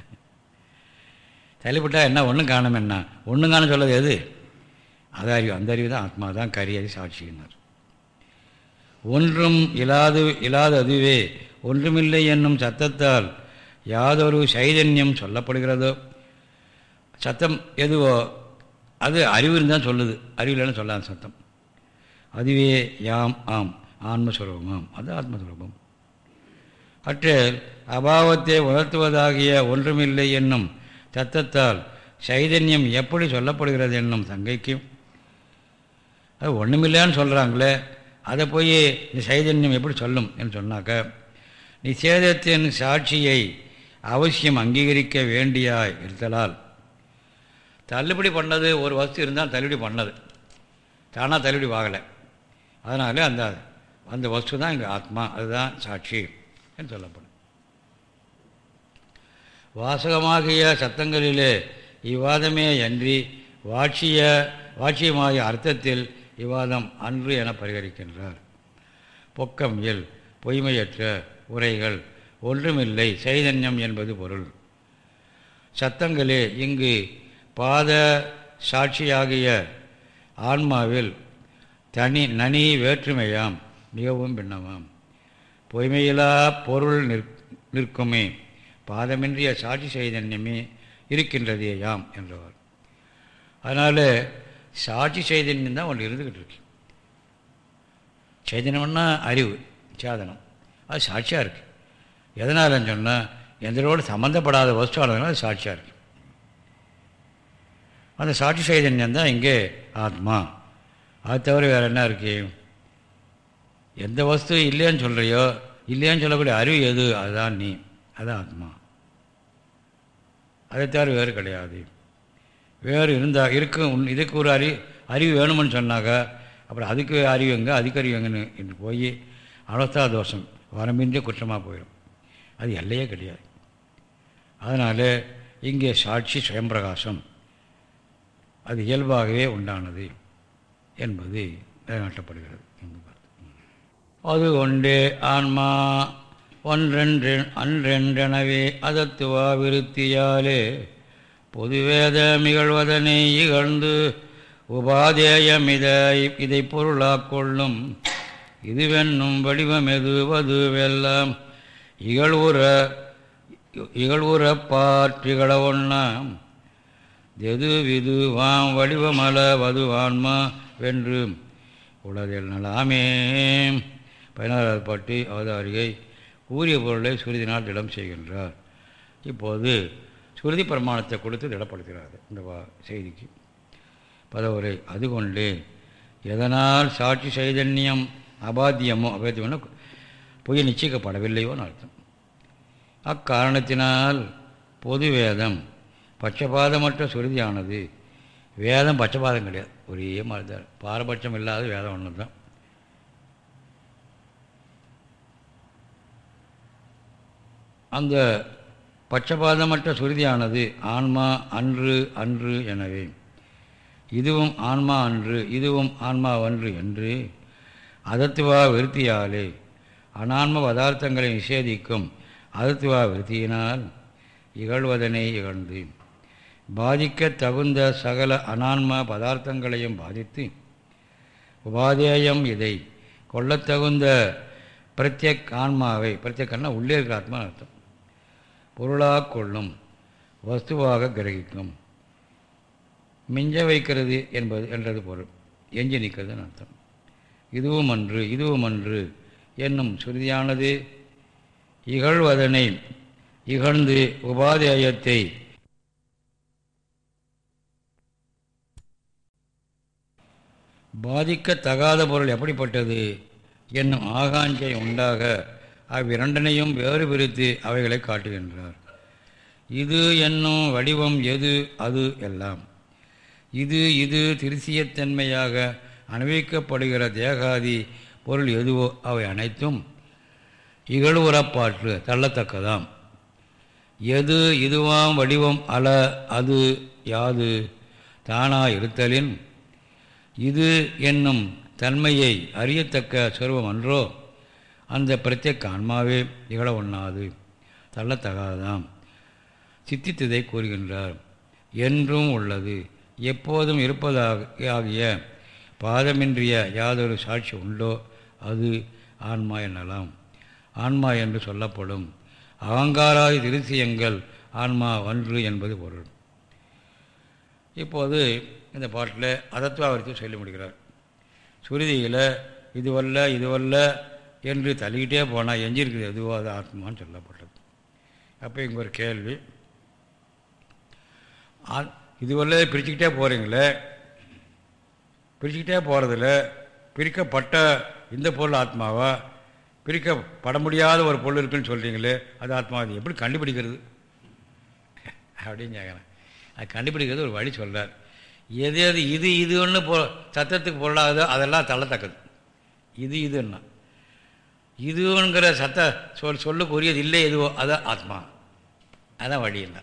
தள்ளிவிட்டா என்ன? ஒன்றும் காணும் என்ன? ஒன்றும் காணும் சொல்லது எது? அது அறிவு. அந்த அறிவு தான் ஆத்மா தான் கரியறி சாட்சியினார். ஒன்றும் இல்லாது இல்லாத அதுவே ஒன்றுமில்லை என்னும் சத்தத்தால் யாதொரு சைதன்யம் சொல்லப்படுகிறதோ? சத்தம் எதுவோ? அது அறிவுன்னு தான் சொல்லுது. அறிவு இல்லைன்னு சொல்லாது சத்தம். அதுவே யாம் ஆம். ஆன்மஸ்வரூபமாம் அது ஆத்மஸ்வரூபம் அற்றில் அபாவத்தை உணர்த்துவதாகிய ஒன்றுமில்லை என்னும் தத்தத்தால் சைதன்யம் எப்படி சொல்லப்படுகிறது என்னும் தங்கைக்கு அது ஒன்றுமில்லைன்னு சொல்கிறாங்களே அதை போய் இந்த சைதன்யம் எப்படி சொல்லும் என்று சொன்னாக்க நிஷேதத்தின் சாட்சியை அவசியம் அங்கீகரிக்க வேண்டியாய் இருத்தலால். தள்ளுபடி பண்ணது ஒரு வஸ்து இருந்தால் தள்ளுபடி பண்ணது. தானாக தள்ளுபடி வாகலை. அதனால் அந்த அந்த வஸ்து தான் இங்கே ஆத்மா அதுதான் சாட்சி என்று சொல்லப்படும். வாசகமாகிய சத்தங்களிலே இவ்வாதமே அன்றி வாட்சிய வாட்சியமாகிய அர்த்தத்தில் இவ்வாதம் அன்று என பரிகரிக்கின்றார். பொக்கம் இல் பொய்மையற்ற உரைகள் ஒன்றுமில்லை சைதன்யம் என்பது பொருள். சத்தங்களே இங்கு பாத சாட்சியாகிய ஆன்மாவில் தனி நனி வேற்றுமையாம் மிகவும் பின்னமாம். பொய்மையிலா பொருள் நிற் நிற்குமே பாதமின்றிய சாட்சி சைதன்யமே இருக்கின்றதே யாம் என்றவர். அதனால் சாட்சி சைதன்யம் தான் ஒன்று இருந்துக்கிட்டு இருக்கு. சைதன்யம்னா அறிவு சாதனம். அது சாட்சியாக இருக்குது எதனாலன்னு சொன்னால் எந்தரோடு சம்மந்தப்படாத வஸ்துவானதுனால அது சாட்சியாக இருக்குது அந்த சாட்சி சைதன்யம் தான் இங்கே ஆத்மா. அது தவிர வேறு என்ன இருக்குது எந்த வஸ்து இல்லைன்னு சொல்கிறியோ இல்லைன்னு சொல்லக்கூடிய அறிவு எது? அதுதான் நீ. அதுதான் ஆத்மா. அதை தவிர வேறு கிடையாது. வேறு இருந்தால் இருக்கும் இதுக்கு ஒரு அறி அறிவு வேணும்னு சொன்னாக்கா அப்புறம் அதுக்கு அறிவு எங்கே அதுக்கு அறிவு எங்கன்னு என்று போய் அவஸ்தா தோஷம் வரம்பின்றி குற்றமாக போயிடும் அது எல்லையே கிடையாது. அதனால் இங்கே சாட்சி சுயம்பிரகாசம் அது இயல்பாகவே உண்டானது. என்பது நிலைநாட்டப்படுகிறது என்று அது கொண்டே ஆன்மா ஒன்றென்று அன்றென்றெனவே அதத்துவா விருத்தியாலே பொதுவேத மிகழ்வதனை இகழ்ந்து உபாதேயம் இதை இதை பொருளாக்கொள்ளும் இதுவென்னும் வடிவம் எதுவதுவெல்லாம் இகழ்வுற இகழ்வுற பாற்றிகள ஒண்ணாம். எது விது வாம் வடிவமல வதுவான்மா வென்று உலகில் நலாமே பதினாறாவது பாட்டு அவதாரியை கூறிய பொருளை சுருதினால் திடம் செய்கின்றார். இப்போது சுருதி பிரமாணத்தை கொடுத்து திடப்படுத்துகிறார் இந்த வா செய்திக்கு. பதவுரை அது கொண்டு எதனால் சாட்சி சைதன்யம் அபாத்தியமோ? அபாத்தியம்னா பொய் நிச்சயிக்கப்படவில்லையோன்னு அர்த்தம். அக்காரணத்தினால் பொது வேதம் பட்சபாதமற்ற சுருதியானது. வேதம் பட்சபாதம் கிடையாது. ஒரே மாதிரி தான். பாரபட்சம் இல்லாத வேதம் ஒன்று தான் அந்த பட்சபாதமற்ற சுருதியானது ஆன்மா அன்று அன்று எனவே. இதுவும் ஆன்மா அன்று இதுவும் ஆன்மா அன்று என்று அதத்துவா விருத்தியாலே அனான்ம பதார்த்தங்களை நிஷேதிக்கும் அதத்துவா விருத்தியினால் இகழ்வதனை இகழ்ந்து. பாதிக்க தகுந்த சகல அனான்ம பதார்த்தங்களையும் பாதித்து உபாதேயம் இதை கொள்ளத்தகுந்த பிரத்யக் ஆன்மாவை பிரத்யக்கன்னா உள்ளே இருக்கிற ஆத்மா அர்த்தம். பொருளாக கொள்ளும் வஸ்துவாக கிரகிக்கும். மிஞ்ச வைக்கிறது என்பது என்றது பொருள். எஞ்சி நிற்கிறதுன்னு அர்த்தம். இதுவும் அன்று இதுவும் அன்று என்னும் சுருதியானது இகழ்வதனை இகழ்ந்து உபாதேயத்தை பாதிக்கத்தகாத பொருள் எப்படிப்பட்டது? என்னும் ஆகாஞ்சை உண்டாக அவ்விரண்டனையும் வேறு பிரித்து அவைகளை காட்டுகின்றார். இது என்னும் வடிவம் எது? அது எல்லாம். இது இது திருசியத்தன்மையாக அனுபவிக்கப்படுகிற தேகாதி பொருள் எதுவோ? அவை அனைத்தும் இகழ்வுறப்பாற்று தள்ளத்தக்கதாம். எது இதுவாம் வடிவம் அல அது யாது தானா இருத்தலின் இது என்னும் தன்மையை அறியத்தக்க சொருவம் அன்றோ அந்த பிரத்யேக ஆன்மாவே இகழ ஒண்ணாது. தள்ளத்தகாததாம் சித்தித்ததை கூறுகின்றார். என்றும் உள்ளது. எப்போதும் இருப்பதாக ஆகிய பாதமின்றிய யாதொரு சாட்சி உண்டோ? அது ஆன்மா என்னலாம் ஆன்மா என்று சொல்லப்படும். அகங்காராதி திருசியங்கள் ஆன்மா ஒன்று என்பது பொருள். இப்போது இந்த பாட்டில் அதத்வாவரித்து சொல்லி முடிக்கிறார். சுருதியில் இதுவல்ல இதுவல்ல என்று தள்ளிக்கிட்டே போனால் எஞ்சிருக்குது எதுவோ அது ஆத்மான்னு சொல்லப்பட்டது அப்போ இங்கே ஒரு கேள்வி. ஆ- இதுவல்ல பிரிச்சுக்கிட்டே போகிறீங்களே பிரிச்சுக்கிட்டே போகிறதுல பிரிக்கப்பட்ட இந்த பொருள் ஆத்மாவா? பிரிக்கப்பட முடியாத ஒரு பொருள் இருக்குன்னு சொல்கிறீங்களே அது ஆத்மா அது எப்படி கண்டுபிடிக்கிறது? அப்படின்னு கேட்குறேன் அது கண்டுபிடிக்கிறது ஒரு வழி சொல்கிறார் எது எது இது இது ஒன்று பொ சத்தத்துக்கு பொருளாகுதோ அதெல்லாம் தள்ளத்தக்கது. இது இதுன்னா. இதுங்கிற சத்த சொல் சொல்லுக்குரியது இல்லை எதுவோ அதான் ஆத்மா. அதான் வழி இல்லை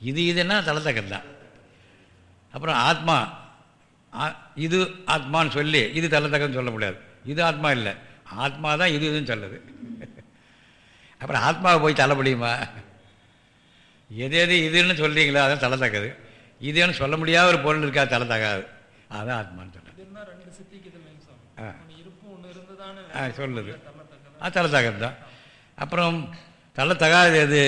இது இதுன்னா தள்ளத்தக்கது தான். அப்புறம் ஆத்மா ஆ- இது ஆத்மான்னு சொல்லி இது தள்ளத்தக்கன்னு சொல்ல முடியாது. இது ஆத்மா இல்லை. ஆத்மா தான் இது இதுன்னு சொல்லுது. அப்புறம் ஆத்மாவை போய் தள்ள முடியுமா எது எது இதுன்னு சொல்கிறீங்களோ அதான் தள்ளத்தக்கது. இதுன்னு சொல்ல முடியாத ஒரு பொருள் இருக்கா தள்ளத்தக்காது அதான் ஆத்மான்னு சொல்கிறேன் சொல்லுது. ஆ தள்ளத்தக்கது தான். அப்புறம் தள்ளத்தகாது எது?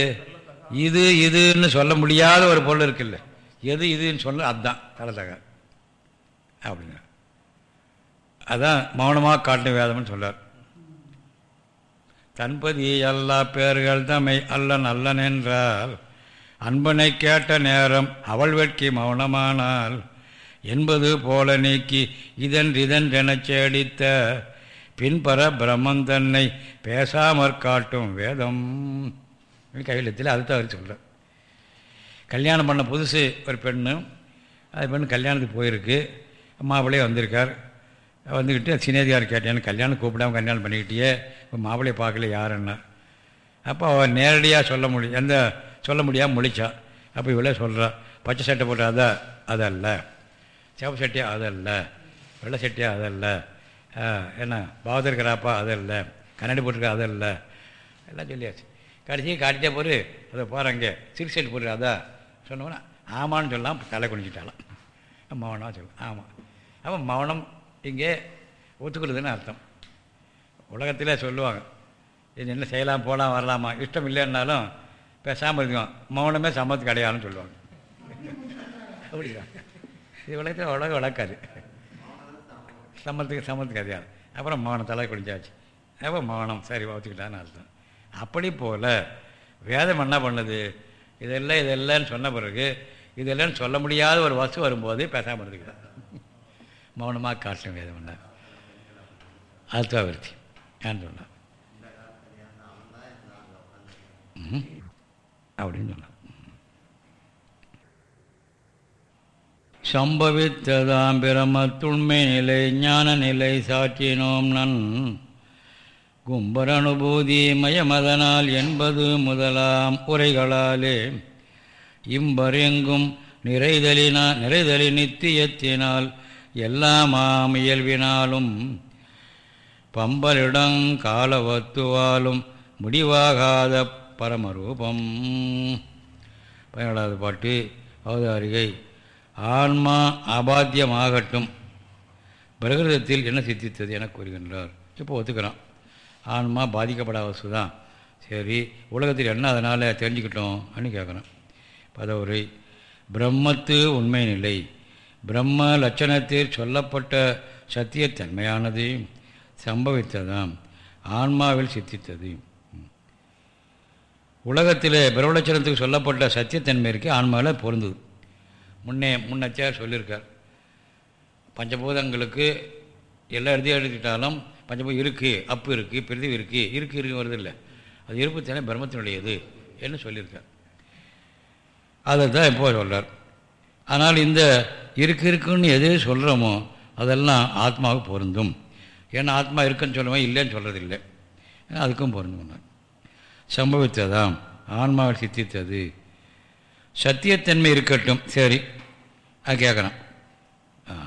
இது இதுன்னு சொல்ல முடியாத ஒரு பொருள் இருக்குல்ல. எது இதுன்னு சொல்ல அதுதான் தள்ளத்தகாது அப்படிங்க அதான் மௌனமாக காட்டும் வேதம்னு சொல்றார் தன்பதி எல்லா பேர்கள் தம்மை அல்லன் அல்லன் என்றால் அன்பனை கேட்ட நேரம் அவள் வெட்கி மௌனமானால் என்பது போல நீக்கி இதன் இதன் எனச்சேடித்த பின்பற பிரம்மன் தன்னை பேசாமற் காட்டும் வேதம். கையெழுத்தில் அதுதான் தவிர சொல்கிறார் கல்யாணம் பண்ண புதுசு ஒரு பெண்ணு அது பெண்ணு கல்யாணத்துக்கு போயிருக்கு. மாப்பிள்ளையே வந்திருக்கார். வந்துக்கிட்டு சினேதியார் கேட்டேன் கல்யாணம் கூப்பிடாம கல்யாணம் பண்ணிக்கிட்டே இப்போ மாப்பிள்ளையை பார்க்கல யாருன்னா? அப்போ அவன் நேரடியாக சொல்ல முடியும். எந்த சொல்ல முடியாமல் முழிச்சா. அப்போ இவ்வளோ சொல்கிறா பச்சை சட்டை போட்டு அதா அதல்ல. சிவப்பு சட்டியா அதல்ல. வெள்ளை சட்டியா அதல்ல. என்ன பாவதர் கிராப்பா அதல்ல. கண்ணாடி போட்டிருக்கா அதல்ல. எல்லாம் சொல்லியாச்சு. கடைசி காட்டிட்டே போரு. அதை போகிறாங்க சிறு சைடு போட்டு அதா. சொன்னோன்னா ஆமான்னு சொல்லலாம் தலை குனிஞ்சிட்டாலாம் மௌனம் சொல்லலாம் ஆமாம் அப்போ மௌனம் இங்கே ஒத்துக்கிறதுன்னு அர்த்தம். உலகத்திலே சொல்லுவாங்க இது என்ன செய்யலாம் போகலாம் வரலாமா? இஷ்டம் இல்லைன்னாலும் பேசாமல் இருக்கும் மௌனமே சமத்து கிடையாதுன்னு சொல்லுவாங்க. அப்படியா? இது உலகத்தில் உலக வளர்க்காது சமத்துக்கு சமத்துக்கு கிடையாது. அப்புறம் மௌனம் தலை குடிஞ்சாச்சு அப்போ மௌனம் சரி ஒத்துக்கிட்டான்னு அர்த்தம். அப்படி போல் வேதம் என்ன பண்ணுது? இதெல்லாம் இதெல்லாம் சொன்ன பிறகு இதெல்லாம் சொல்ல முடியாத ஒரு வசு வரும்போது பேசாமல் இருந்துக்கிறான் மௌனமாக காட்டும் வேதம் என்ன. அர்த்தாவிருத்தி ஏன்னு சொன்னான். ம். அப்படின்னு சொன்னார். சம்பவித்ததாம் பிரமத்துண்மை நிலை ஞான நிலை சாற்றினோம் நன். கும்பரனுபூதி மயமதனால் என்பது முதலாம் உரைகளாலே. இம்பரெங்கும் நிறைதலினா நிறைதலி நித்தியத்தினால் எல்லாமாம் இயல்பினாலும். பம்பலிடம் காலவத்துவாலும் முடிவாகாத பரமரூபம். பதினேழாவது பாட்டு அவதாரிகை. ஆன்மா அபாத்தியமாகட்டும். பிரகிருதத்தில் என்ன சித்தித்தது என கூறுகின்றார். இப்போ ஒத்துக்கிறான். ஆன்மா பாதிக்கப்படாத வசு தான் சரி உலகத்தில் என்ன அதனால் தெரிஞ்சுக்கிட்டோம் அப்படின்னு கேட்குறான். பதவுரை பிரம்மத்து உண்மை நிலை. பிரம்ம லட்சணத்தில் சொல்லப்பட்ட சத்தியத்தன்மையானது சம்பவித்ததாம். ஆன்மாவில் சித்தித்தது. உலகத்தில் பிரபலட்சணத்துக்கு சொல்லப்பட்ட சத்தியத்தன்மை இருக்கு ஆன்மாவில் பொருந்தது. முன்னே முன்னச்சார் சொல்லியிருக்கார். பஞ்சபூதங்களுக்கு எல்லா இடத்தையும் எடுத்துக்கிட்டாலும் பஞ்சபூதம் இருக்குது அப்பு இருக்குது பிரிதி இருக்குது இருக்கு இருக்கு வருது இல்லை அது இருப்புத்தானே பிரம்மத்தினுடையது என்று சொல்லியிருக்கார். அதை தான் இப்போ சொல்கிறார் ஆனால் இந்த இருக்கு இருக்குன்னு எது சொல்கிறோமோ அதெல்லாம் ஆத்மாவுக்கு பொருந்தும். ஏன்னா ஆத்மா இருக்குன்னு சொல்லுவோம் இல்லைன்னு சொல்கிறதில்லை அதுக்கும் பொருந்தும். சம்பவித்ததாம். ஆன்மாவில் சித்தித்தது. சத்தியத்தன்மை இருக்கட்டும். சரி. அது கேட்குறான்.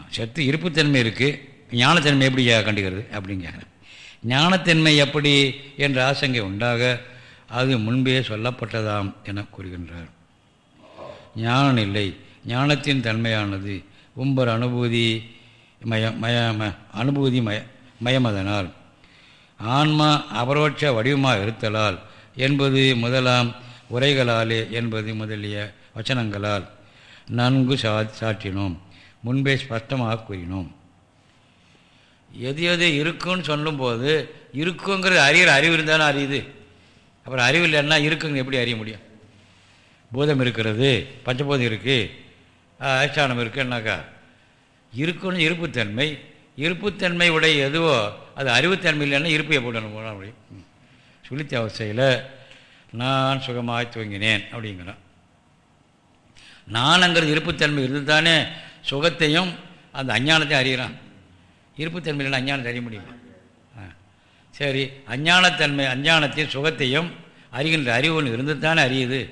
சத்து இருப்புத்தன்மை இருக்குது ஞானத்தன்மை எப்படி கண்டுகிறது? அப்படின்னு கேட்குறேன். ஞானத்தன்மை எப்படி என்ற ஆசங்கை உண்டாக அது முன்பே சொல்லப்பட்டதாம் என கூறுகின்றார். ஞானம் இல்லை. ஞானத்தின் தன்மையானது உம்பர் அனுபூதி மய மய அனுபூதி மய மயமதனால். ஆன்மா அபரோட்ச வடிவமாக இருத்தலால் என்பது முதலாம் உரைகளாலே என்பது முதலிய வச்சனங்களால் நன்கு சா சாற்றினோம். முன்பே ஸ்பஷ்டமாக கூறினோம். எது எது இருக்குன்னு சொல்லும்போது இருக்குங்கிறது அறிகிற அறிவு இருந்தாலும் அறியுது. அப்புறம் அறிவு இல்லைன்னா இருக்குங்க எப்படி அறிய முடியும்? பூதம் இருக்கிறது பஞ்சபூதம் இருக்குது அதிஷ்டானம் இருக்குன்னாக்கா இருக்குன்னு இருப்புத்தன்மை இருப்புத்தன்மை உடைய எதுவோ அது அறிவுத்தன்மை இல்லைன்னா இருப்பு எப்படி போட முடியும் சுழித்த அவஸ்தையில் நான் சுகமாய் துவங்கினேன் அப்படிங்கிறான். நானுங்கிறது இருப்புத்தன்மை இருந்து தானே சுகத்தையும் அந்த அஞ்ஞானத்தையும் அறிகிறான். இருப்புத்தன்மை இல்லைன்னா அஞ்ஞானத்தை அறிய முடியுமா? ஆ. சரி அஞ்ஞானத்தன்மை அஞ்ஞானத்தையும் சுகத்தையும் அறிகின்ற அறிவு ஒன்று இருந்து தானே அறியுது.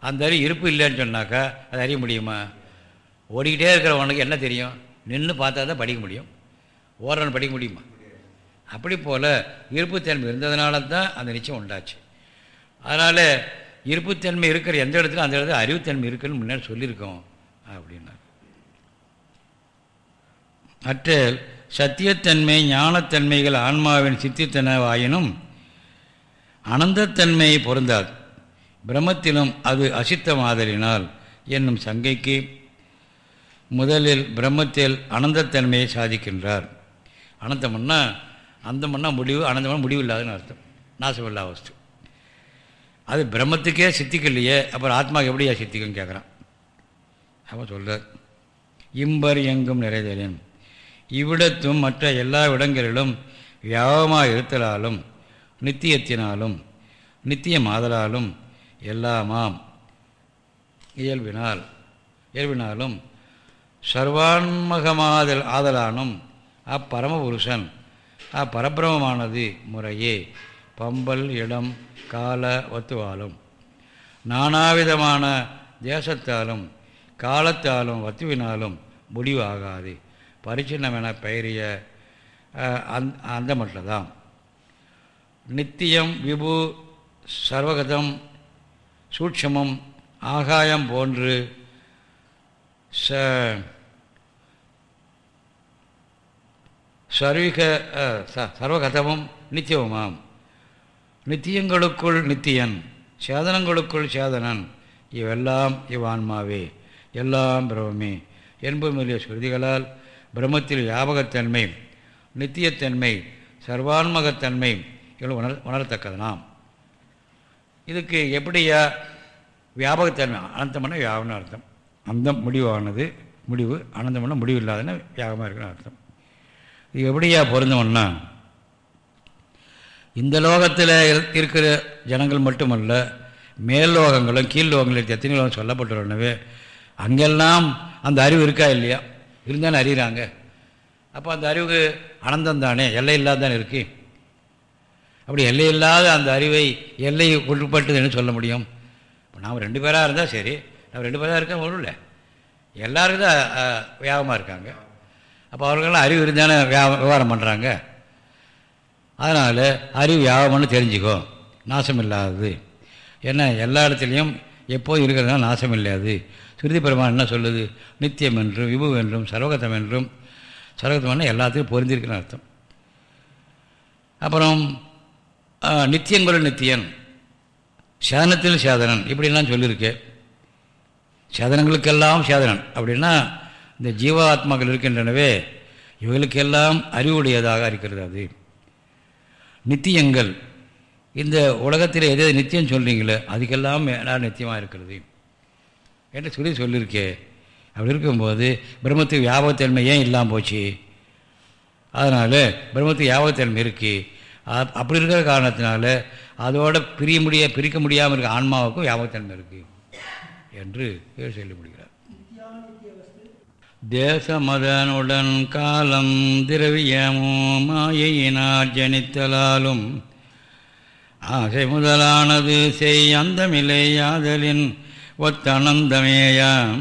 அந்த அறிவு இருப்பு இல்லைன்னு சொன்னாக்கா அது அறிய முடியுமா? ஓடிக்கிட்டே இருக்கிறவனுக்கு என்ன தெரியும்? நின்று பார்த்தா தான் படிக்க முடியும். ஓடுறவன் படிக்க முடியுமா? அப்படி போல் இருப்புத்தன்மை இருந்ததுனால தான் அந்த நிச்சயம் உண்டாச்சு. அதனால் இருப்புத்தன்மை இருக்கிற எந்த இடத்துல அந்த இடத்துல அறிவுத்தன்மை இருக்குன்னு முன்னாடி சொல்லியிருக்கோம் அப்படின்னா அற்றல் சத்தியத்தன்மை ஞானத்தன்மைகள் ஆன்மாவின் சித்தித்தனவாயினும் அனந்தத்தன்மை பொருந்தாது. பிரம்மத்திலும் அது அசித்தமாதலினால் என்னும் சங்கைக்கு முதலில் பிரம்மத்தில் அனந்தத்தன்மையை சாதிக்கின்றார். அனந்தம்னா அந்தம்னா முடிவு அனந்தம்னா முடிவு இல்லாதுன்னு அர்த்தம். நாசமில்லா வஸ்து. அது பிரம்மத்துக்கே சித்திக்கலையே அப்புறம் ஆத்மா எப்படியா சித்திக்குன்னு கேட்குறான் அப்போ சொல்கிறார் இம்பர் எங்கும் நிறைதலின் இவ்விடத்தும் மற்ற எல்லா இடங்களிலும் வியாபமாக இருத்தலாலும் நித்தியத்தினாலும் நித்தியமாதலாலும் எல்லாமாம். இயல்பினால் இயல்பினாலும் சர்வான்மகமாதல் ஆதலானும் அப்பரமபுருஷன் அப்பரபிரமமானது முறையே. பம்பல் இடம் கால ஒத்துவாலும் நானாவிதமான தேசத்தாலும் காலத்தாலும் வத்துவினாலும் முடிவாகாது. பரிச்சின்னம் என பெயரிய அந் அந்த அந்த நித்தியம் விபு சர்வகதம் சூட்சமம் ஆகாயம் போன்று ச சர்விக ச- சர்வகதமும் நித்தியவுமாம் நித்தியங்களுக்குள் நித்தியன் சேதனங்களுக்குள் சேதனன் இவெல்லாம் இவ்வான்மாவே எல்லாம் பிரம்மே என்பது ஸ்ருதிகளால் பிரம்மத்தில் வியாபகத்தன்மை நித்தியத்தன்மை சர்வான்மகத்தன்மை இவள் உணர் உணரத்தக்கதுனாம். இதுக்கு எப்படியா வியாபகத்தன்மை அனந்தமான வியாபகம்னு அர்த்தம். அந்த முடிவானது முடிவு அனந்தமான முடிவு இல்லாதன வியாபமாக இருக்குன்னு அர்த்தம். இது எப்படியா பொருந்தோம்னா இந்த லோகத்தில் இருக்கிற ஜனங்கள் மட்டுமல்ல மேல் லோகங்களும் கீழ் லோகங்களும் எத்தனை லோகம் சொல்லப்பட்டுள்ளனவே அங்கெல்லாம் அந்த அறிவு இருக்கா இல்லையா? இருந்தானே அறிகிறாங்க அப்போ அந்த அறிவுக்கு அனந்தம் தானே? எல்லை இல்லாத தானே இருக்கு. அப்படி எல்லை இல்லாத அந்த அறிவை எல்லை உட்பட்டுதுன்னு சொல்ல முடியும். இப்போ நாம் ரெண்டு பேராக இருந்தால் சரி. நம்ம ரெண்டு பேராக இருக்கா ஒன்றும் இல்லை. எல்லாருக்கும் தான் வியாபமாக இருக்காங்க. அப்போ அவர்களெல்லாம் அறிவு இருந்தானே வியா விவகாரம் பண்ணுறாங்க அதனால் அறிவு யாவம்னு தெரிஞ்சுக்கோ. நாசம் இல்லாதது ஏன்னா எல்லா இடத்துலையும் எப்போதும் இருக்கிறதுனால நாசம் இல்லாது சுருதி பெருமான் என்ன சொல்லுது? நித்தியம் என்றும் விபு என்றும் சர்வகதம் என்றும் சர்வகதம்னா எல்லாத்துக்கும் பொருந்திருக்குன்னு அர்த்தம். அப்புறம் நித்தியங்குற நித்தியன் சேதனத்தில் சேதனன். இப்படிலாம் சொல்லியிருக்கு. சேதனங்களுக்கெல்லாம் சேதனன். அப்படின்னா இந்த ஜீவாத்மாக்கள் இருக்கின்றனவே இவர்களுக்கெல்லாம் அறிவுடையதாக இருக்கிறது அது. நித்தியங்கள். இந்த உலகத்தில் எது நித்தியம் சொல்கிறீங்களோ அதுக்கெல்லாம் மேலாக நித்தியமாக இருக்கிறது. என்று சொல்லி சொல்லியிருக்கே. அப்படி இருக்கும்போது பிரம்மத்துக்கு வியாபகத்தன்மை ஏன் இல்லாமல் போச்சு? அதனால் பிரம்மத்துக்கு வியாபகத்தன்மை இருக்குது அப்படி இருக்கிற காரணத்தினால அதோட பிரிய முடிய பிரிக்க முடியாமல் இருக்க ஆன்மாவுக்கும் வியாபகத்தன்மை இருக்குது என்று சொல்லி முடிகிறார் தேசமதனுடன் காலம் திரவியமோ மாயையினார் ஜனித்தலாலும் ஆசை முதலானது செய் அந்தமில்லை யாதலின் ஒத்தனந்தமேயாம்.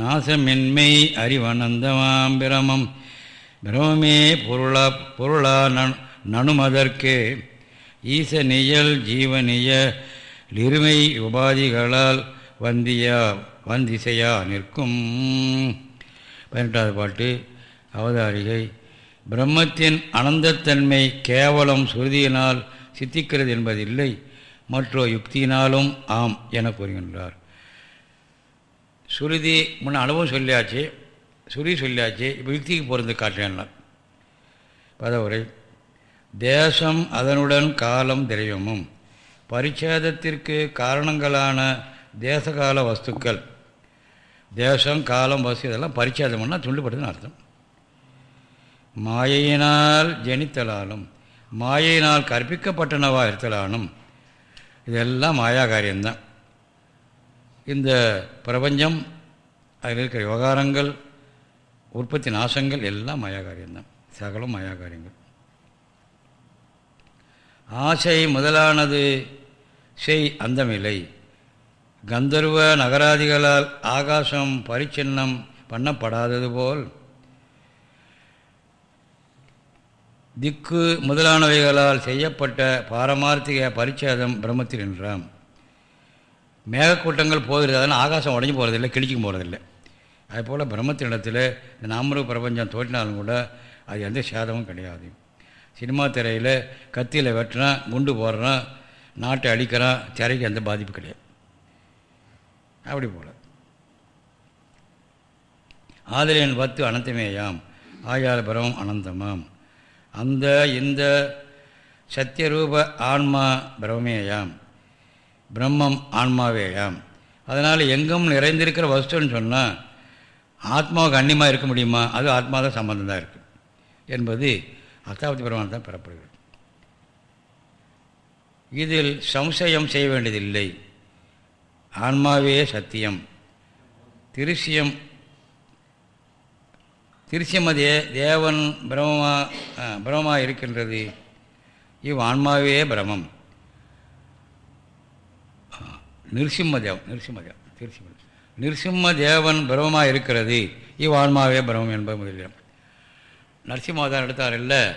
நாசமின்மை அறிவனந்தமாம் பிரமம். பிரமமே பொருளா பொருளா நணுமதற்கு ஈசனியல் ஜீவனிய லிருமை உபாதிகளால் வந்தியா வந்திசையா நிற்கும். பதினெட்டாவது பாட்டு அவதாரிகை. பிரம்மத்தின் அனந்தத்தன்மை கேவலம் சுருதியினால் சித்திக்கிறது என்பதில்லை மற்றோ யுக்தியினாலும் ஆம் என கூறுகின்றார். சுருதி முன்ன அனுபவம் சொல்லியாச்சு சுருதி சொல்லியாச்சு இப்போ யுக்திக்கு பொருந்து காட்டுறேன் பதவுரை தேசம் அதனுடன் காலம் திரைவமும் பரிச்சேதத்திற்கு காரணங்களான தேசகால வஸ்துக்கள். தேசம் காலம் வசதி இதெல்லாம் பரிச்சேதம்னா துண்டுபடுதுன்னு அர்த்தம். மாயையினால் ஜனித்தலாலும் மாயையினால் கற்பிக்கப்பட்டனவா இருத்தலானும் இதெல்லாம் மாயா காரியம்தான் இந்த பிரபஞ்சம் அதில் இருக்கிற விவகாரங்கள் உற்பத்தி நாசங்கள் எல்லாம் மாயா காரியம்தான் சகலம் மாயா காரியங்கள் ஆசை முதலானது செய் அந்தமில்லை. கந்தர்வ நகராதிகளால் ஆகாசம் பரிச்சின்னம் பண்ணப்படாதது போல். திக்கு முதலானவைகளால் செய்யப்பட்ட பாரமார்த்திக பரிச்சேதம் பிரம்மத்தில் என்றாம் மேகக்கூட்டங்கள் போகிறது அதனால் ஆகாசம் உடஞ்சி போகிறதில்லை கிழிச்சிக்கும் போகிறதில்லை. அதுபோல் பிரம்மத்தினிடத்தில் இந்த நாமரு பிரபஞ்சம் தோற்றினாலும் கூட அது எந்த சேதமும் கிடையாது. சினிமா திரையில் கத்தியில் வெட்டுறான் குண்டு போடுறான் நாட்டை அழிக்கிறான் திரைக்கு எந்த பாதிப்பு கிடையாது. அப்படி போல். ஆதலின் பத்து அனந்தமேயாம் ஆயால் பிரமம் அனந்தமாம். அந்த இந்த சத்தியரூப ஆன்மா பிரமமேயாம் பிரம்மம் ஆன்மாவேயாம். அதனால் எங்கும் நிறைந்திருக்கிற வஸ்துன்னு சொன்னால் ஆத்மாவுக்கு அன்னியமாக இருக்க முடியுமா? அது ஆத்மா தான் சம்பந்தம் தான் இருக்குது என்பது அர்த்தாவதி பிரமாணம் தான் பெறப்படுகிறது. இதில் சம்சயம் செய்ய வேண்டியதில்லை. ஆன்மாவே சத்தியம். திருஷ்யம் திருஷ்யமதே தேவன் பிரமமா பிரமமாக இருக்கின்றது. இவ் ஆன்மாவே பிரமம் நிருசிம்மதேவன் நிருசிம்மதேவன் திருசிம்ம நிருசிம்ம தேவன் பிரமமாக இருக்கிறது. இவ் ஆன்மாவே பிரமம் என்பது முதலிடம். நரசிம்மாதான் எடுத்தார் இல்லை.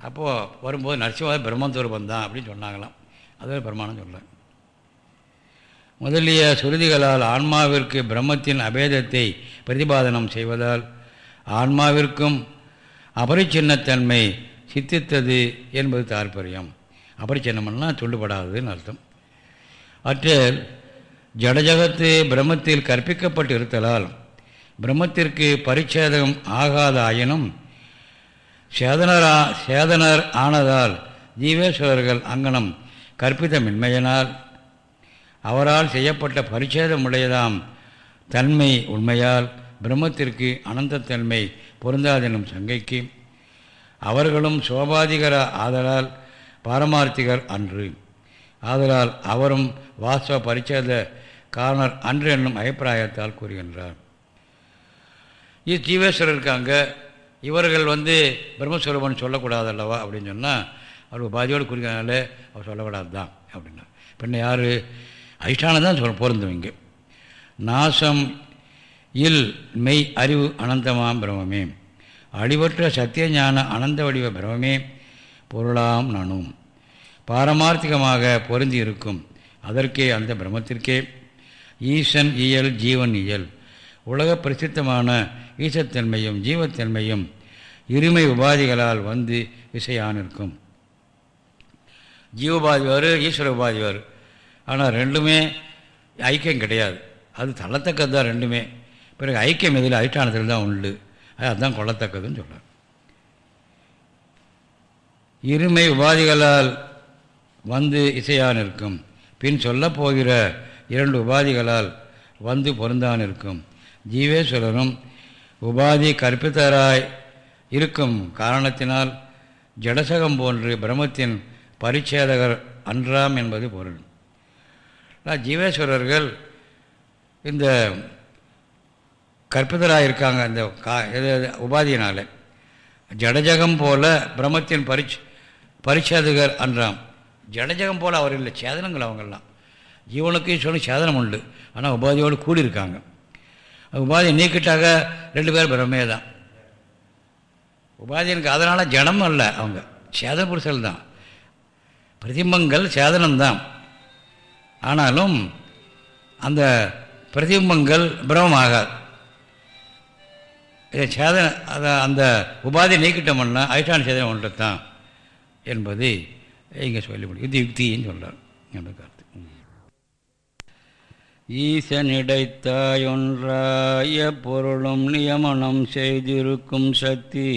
அப்போது வரும்போது நரசிம்மாவதாரம் பிரம்மந்தூரபம் தான் அப்படின்னு சொன்னாங்களாம். அது பிரமாணம் சொல்கிறேன் முதலிய சுருதிகளால் ஆன்மாவிற்கு பிரம்மத்தின் அபேதத்தை பிரதிபாதனம் செய்வதால் ஆன்மாவிற்கும் அபரிச்சின்னத்தன்மை சித்தித்தது என்பது தாற்பயம். அபரிச்சின்னம்னா சொல்லுபடாததுன்னு அர்த்தம். அற்றில் ஜடஜகத்து பிரம்மத்தில் கற்பிக்கப்பட்டு இருத்தலால் பிரம்மத்திற்கு பரிச்சேதம் ஆகாத ஆயினும் சேதனரா சேதனர் ஆனதால் ஜீவேஸ்வரர்கள் அங்கனம் கற்பித்தமின்மையினால் அவரால் செய்யப்பட்ட பரிச்சேதமுடையதாம். தன்மை உண்மையால் பிரம்மத்திற்கு அனந்தத்தன்மை பொருந்தாதெனும் சங்கைக்கு அவர்களும் சோபாதிகர ஆதலால் பாரமார்த்திகர் அன்று. ஆதலால் அவரும் வாஸ்தவ பரிச்சேத காரணர் அன்று என்னும் அபிப்பிராயத்தால் கூறுகின்றார். இது ஜீவேஸ்வரர் இருக்காங்க இவர்கள் வந்து பிரம்மஸ்வரூபன் சொல்லக்கூடாது அல்லவா அப்படின்னு சொன்னால் அவர் பாதியோடு குறிக்கிறனால அவர் சொல்லக்கூடாது தான் அப்படின்னா. பின்ன யார்? அதிஷ்டானம் தான் சொல்ல பொருந்தும் இங்கே. நாசம் இல் மெய் அறிவு அனந்தமாம் பிரமமே அழிவற்ற சத்தியஞான அனந்த வடிவ பிரமமே பொருளாம் நானும் பாரமார்த்திகமாக பொருந்தி இருக்கும். அதற்கே அந்த பிரம்மத்திற்கே. ஈசன் இயல் ஜீவன் இயல். உலக பிரசித்தமான ஈசத்தன்மையும் ஜீவத்தன்மையும் இருமை உபாதிகளால் வந்து விசையானிருக்கும் ஜீவபாதி வேறு ஈஸ்வர உபாதி வேறு ஆனால் ரெண்டுமே ஐக்கியம் கிடையாது. அது தள்ளத்தக்கது தான் ரெண்டுமே. பிறகு ஐக்கியம் இதில் அதிஷ்டானத்தில் தான் உண்டு. அது அதுதான் கொள்ளத்தக்கதுன்னு சொல்கிறார் இருமை உபாதிகளால் வந்து இசையான் இருக்கும் பின் சொல்லப்போகிற இரண்டு உபாதிகளால் வந்து பொருந்தான் இருக்கும் ஜீவேஸ்வரரும் உபாதி கற்பித்தராய் இருக்கும் காரணத்தினால் ஜடசகம் போன்று பிரம்மத்தின் பரிச்சேதகர் அன்றாம் என்பது பொருள். ஆனால் ஜீவேஸ்வரர்கள் இந்த கற்பிதராக இருக்காங்க இந்த கா இது உபாதியினால். ஜடஜகம் போல் பிரம்மத்தின் பரிச் பரிச்சேதகர் அன்றாம். ஜடஜகம் போல் அவர் இல்லை சேதனங்கள் அவங்கெல்லாம். ஜீவனுக்கு ஈஸ்வரனுக்கு சேதனம் உண்டு. ஆனால் உபாதியோடு கூடியிருக்காங்க. உபாதியை நீக்கிட்டாக ரெண்டு பேரும் பிரம்மே தான். உபாதியனுக்கு அதனால் ஜடம் அல்ல அவங்க. சேதன புருஷர்கள் தான். பிரதிம்பங்கள் சேதனம்தான். ஆனாலும் அந்த பிரதிபங்கள் பிரமமாகாது இதை சேதன அதை அந்த உபாதியை நீக்கிட்டோம்னா அதிஷ்டான சேதம் ஒன்று தான் என்பது இங்கே சொல்லி முடியும். இது யுக்தின்னு சொல்கிறார் என்னோட கருத்து ஈசனிடைத்தாயொன்றாய பொருளும் நியமனம் செய்திருக்கும் சக்தி.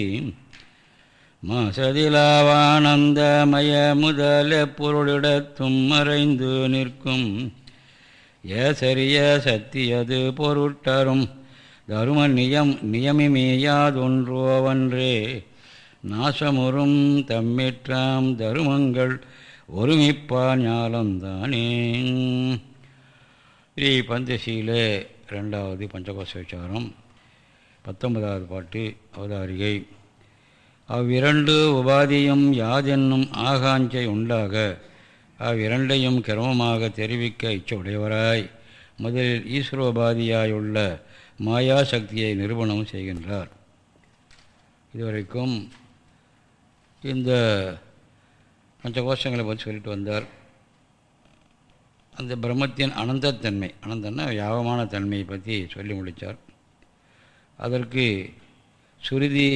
மசதிலாவானந்தமய முதல பொருளிடத்தும் மறைந்து நிற்கும். ஏசரிய சத்தியது பொருட்டரும் தரும நியம் நியமிமேயாதொன்றோவன்றே நாசமுறும் தம்மிற்றாம் தருமங்கள் ஒருமிப்பா ஞாலந்தானே ஸ்ரீ பந்தசீலே ரெண்டாவது பஞ்சகோச விசாரம் பத்தொன்பதாவது பாட்டு அவதாரிகை. அவ்விரண்டு உபாதியும் யாதென்னும் ஆகாஞ்சை உண்டாக அவ்விரண்டையும் கிரமமாக தெரிவிக்க இச்சையுடையவராய் முதலில் ஈஸ்வரோபாதியாயுள்ள மாயாசக்தியை நிரூபணம் செய்கின்றார். இதுவரைக்கும் இந்த பஞ்சகோஷங்களை பற்றி சொல்லிட்டு வந்தார். அந்த பிரம்மத்தின் அனந்தத்தன்மை அனந்தன்னா யாகமான தன்மையை பற்றி சொல்லி முடித்தார் அதற்கு சுருதி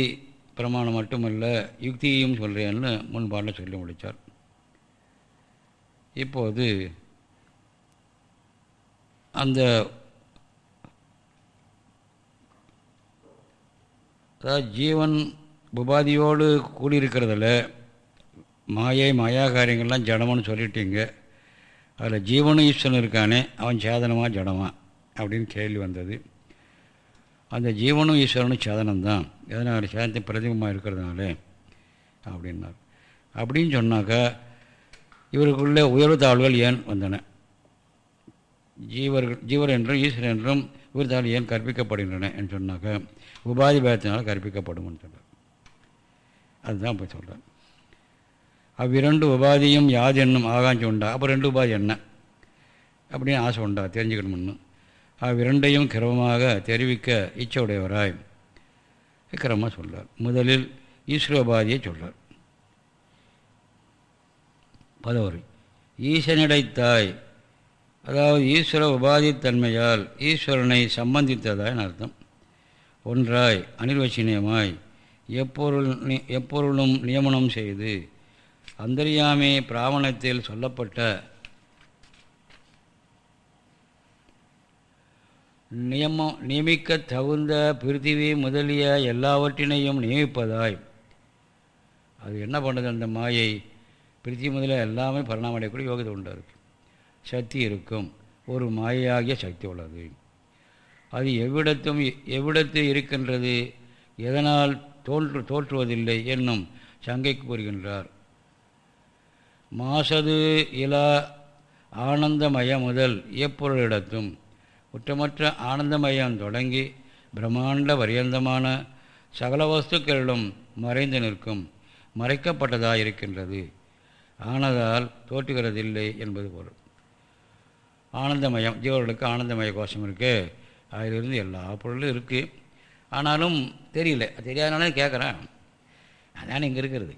பிரமாணம் மட்டுமல்ல யுக்தியையும் சொல்கிறேன்னு முன்பாடில் சொல்லி முடித்தார் இப்போது அந்த அதாவது ஜீவன் உபாதியோடு கூடியிருக்கிறதில் மாயை மாயா காரியங்கள்லாம் ஜடமானு சொல்லிட்டீங்க. அதில் ஜீவனும் ஈஸ்வரன் இருக்கானே அவன் சேதனமாக ஜடமா? அப்படின்னு கேள்வி வந்தது. அந்த ஜீவனும் ஈஸ்வரனும் சேதனம்தான். எதனால்? சேதனத்தை பிரதிபமாக இருக்கிறதுனால அப்படின்னார். அப்படின்னு சொன்னாக்கா இவருக்குள்ளே உயர்வு தாழ்வுகள் ஏன் வந்தன? ஜீவர்கள் ஜீவர் என்றும் ஈஸ்வரன் என்றும் உயிர்த்தாள் ஏன் கற்பிக்கப்படுகின்றன என்று சொன்னாக்கா உபாதி பேதத்தினால் கற்பிக்கப்படும் சொல்கிறார் அதுதான் இப்போ சொல்கிறேன் அவ்விரண்டு உபாதியும் யாது என்னும் ஆகாஞ்சி உண்டா? அப்போ ரெண்டு உபாதி என்ன? அப்படின்னு ஆசை உண்டா? தெரிஞ்சுக்கணும்னு. அவ்விரண்டையும் கிரமமாக தெரிவிக்க இச்சையுடையவராய் விக்கிரமாக கிரமமாக சொல்கிறார் முதலில் ஈஸ்வரோபாதியை சொல்கிறார் பதவரி. ஈசனிடைத்தாய் அதாவது ஈஸ்வர உபாதித்தன்மையால் ஈஸ்வரனை சம்பந்தித்ததாய் அர்த்தம். ஒன்றாய் அனிர்வச்சனியமாய் எப்பொருள் எப்பொருளும் நியமனம் செய்து அந்தரியாமே பிராமணத்தில் சொல்லப்பட்ட நியமம் நியமிக்க தகுந்த பிருத்திவி முதலிய எல்லாவற்றினையும் நியமிப்பதாய். அது என்ன பண்ணுது அந்த மாயை? பிருத்தி முதலிய எல்லாமே பரிணாமடையக்கூடிய யோகத்தை உண்டு சக்தி இருக்கும். ஒரு மாயாகிய சக்தி உள்ளது. அது எவ்விடத்தும் எவ்விடத்து இருக்கின்றது? எதனால் தோன்று தோற்றுவதில்லை என்னும் சங்கைக்கு கூறுகின்றார். மாசது இலா ஆனந்தமய முதல் எப்பொருளிடத்தும் குற்றமற்ற ஆனந்தமயம் தொடங்கி பிரம்மாண்ட பரியந்தமான சகல வஸ்துக்களிலும் மறைந்து நிற்கும் மறைக்கப்பட்டதாக இருக்கின்றது ஆனதால் தோற்றுகிறதில்லை என்பது பொருள். ஆனந்தமயம் ஜீவர்களுக்கு ஆனந்தமய கோஷம் இருக்குது அதிலிருந்து எல்லா பொருளும் இருக்குது ஆனாலும் தெரியல. தெரியாதனால கேட்குறேன். அதான் இங்கே இருக்கிறது.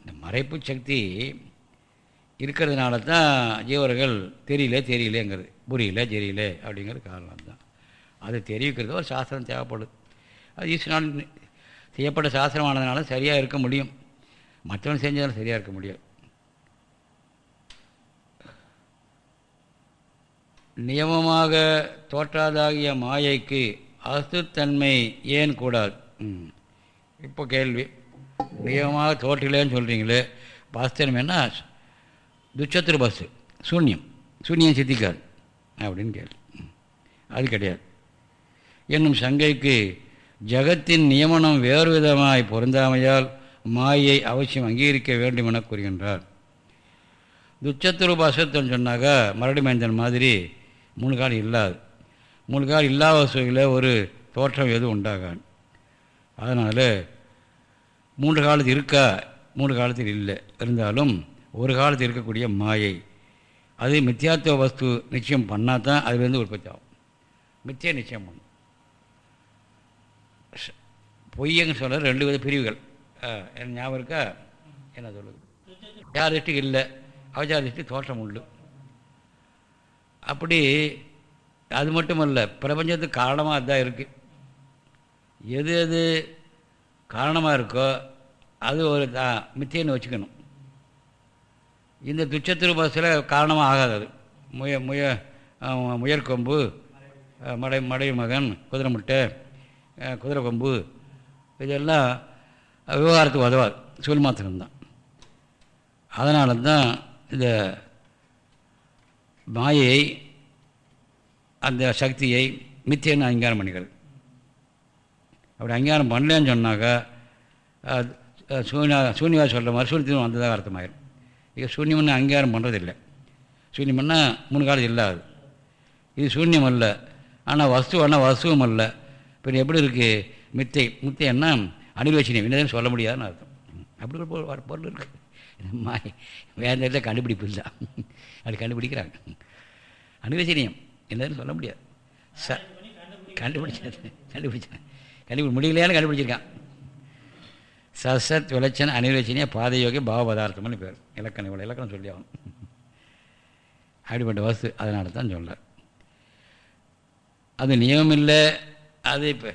இந்த மறைப்பு சக்தி இருக்கிறதுனால தான் ஜீவர்கள் தெரியல தெரியலேங்கிறது. புரியல ஜெரியல அப்படிங்கிற காரணம் தான் அதை தெரிவிக்கிறது ஒரு சாஸ்திரம் தேவைப்படுது. அது ஈஸ்வரனால் செய்யப்பட்ட சாஸ்திரமானதுனால சரியாக இருக்க முடியும். மற்றவன் செஞ்சதால் சரியாக இருக்க முடியாது. நியமமாக தோற்றாதாகிய மாயைக்கு அசுத்தன்மை ஏன் கூடாது? ம். இப்போ கேள்வி. நியமமாக தோற்றிலேன்னு சொல்கிறீங்களே பாஸ்தனம் என்ன துச்சத்திரு பஸ்ஸு. சூன்யம். சூன்யம் சித்திக்காது. அப்படின்னு கேள்வி அது கிடையாது. என்னும் சங்கைக்கு ஜகத்தின் நியமனம் வேறு விதமாய் பொருந்தாமையால் மாயை அவசியம் அங்கீகரிக்க வேண்டும் என கூறுகின்றார். துச்சத்துருப அசத்தம் சொன்னாக்கா மரடி மைந்தன் மாதிரி மூணு கால் இல்லாது. மூணு கால் இல்லாத சூழல ஒரு தோற்றம் எதுவும் உண்டாகாது. அதனால் மூன்று காலத்தில் இருக்கா? மூன்று காலத்தில் இல்லை. இருந்தாலும் ஒரு காலத்தில் இருக்கக்கூடிய மாயை அது மித்தியாத்துவ வஸ்து நிச்சயம் பண்ணால் தான் அதுலேருந்து உற்பத்தி ஆகும். மித்திய நிச்சயம் பண்ணும். பொய்யங்க சொல்ல ரெண்டு வித பிரிவுகள். ஆ, எனக்கு ஞாபகம் இருக்கா? என்ன சொல்லுது யார் திருஷ்டிக்கு இல்லை அவஜார திருஷ்டி தோற்றம் உண்டு. அப்படி அது மட்டுமல்ல பிரபஞ்சத்துக்கு காரணமாக அதுதான் இருக்குது எது எது காரணமாக இருக்கோ அது ஒரு தான் மித்தியன்னு வச்சுக்கணும். இந்த துச்சத்திரு பஸ்ஸில் காரணமாக ஆகாது அது முய முய முயற்கொம்பு மடை மடை மகன் குதிரை முட்டை குதிரை கொம்பு இதெல்லாம் விவகாரத்துக்கு உதவாது சொல் மாத்திரம்தான் அதனால தான் இந்த மாயை அந்த சக்தியை மித்தியன்னு அங்கீகாரம் பண்ணிக்கிறது. அப்படி அங்கீகாரம் பண்ணலன்னு சொன்னாக்கா சூனியா சூனியா சூன்யா சொல்கிற மாதிரி சூன்யத்தின் வந்ததாக அர்த்தமாயிரும். இங்கே சூன்யம்னு அங்கீகாரம் பண்ணுறதில்லை சூன்யம்னா மூணு காலம் இல்லாது. இது சூன்யம் அல்ல. ஆனால் வஸ்துவானா வஸ்துவும் அல்ல. பின் எப்படி இருக்குது மித்தை. மித்தைன்னா அனிர்வச்சனியம். என்னதுன்னு சொல்ல முடியாதுன்னு அர்த்தம். அப்படி ஒரு பொருள் பொருள் இருக்குது மாய் வேறு நேரத்தில் கண்டுபிடிப்பு இல்லை. அப்படி கண்டுபிடிக்கிறாங்க. அனிர்வச்சனியம். என்னதுன்னு சொல்ல முடியாது. ச கண்டுபிடிச்சது. கண்டுபிடிச்சேன் கண்டுபிடி முடியலையானு கண்டுபிடிச்சிருக்கான். சசத் விளச்சன அனிர்வச்சனிய பாதயோகி பாவபதார்த்தம்னு பேர். இலக்கணம் இவ்வளோ இலக்கணம் சொல்லி ஆகணும். அப்படிப்பட்ட வஸ்து அதனால தான் சொல்ல அது நியமம் இல்லை அது இப்போ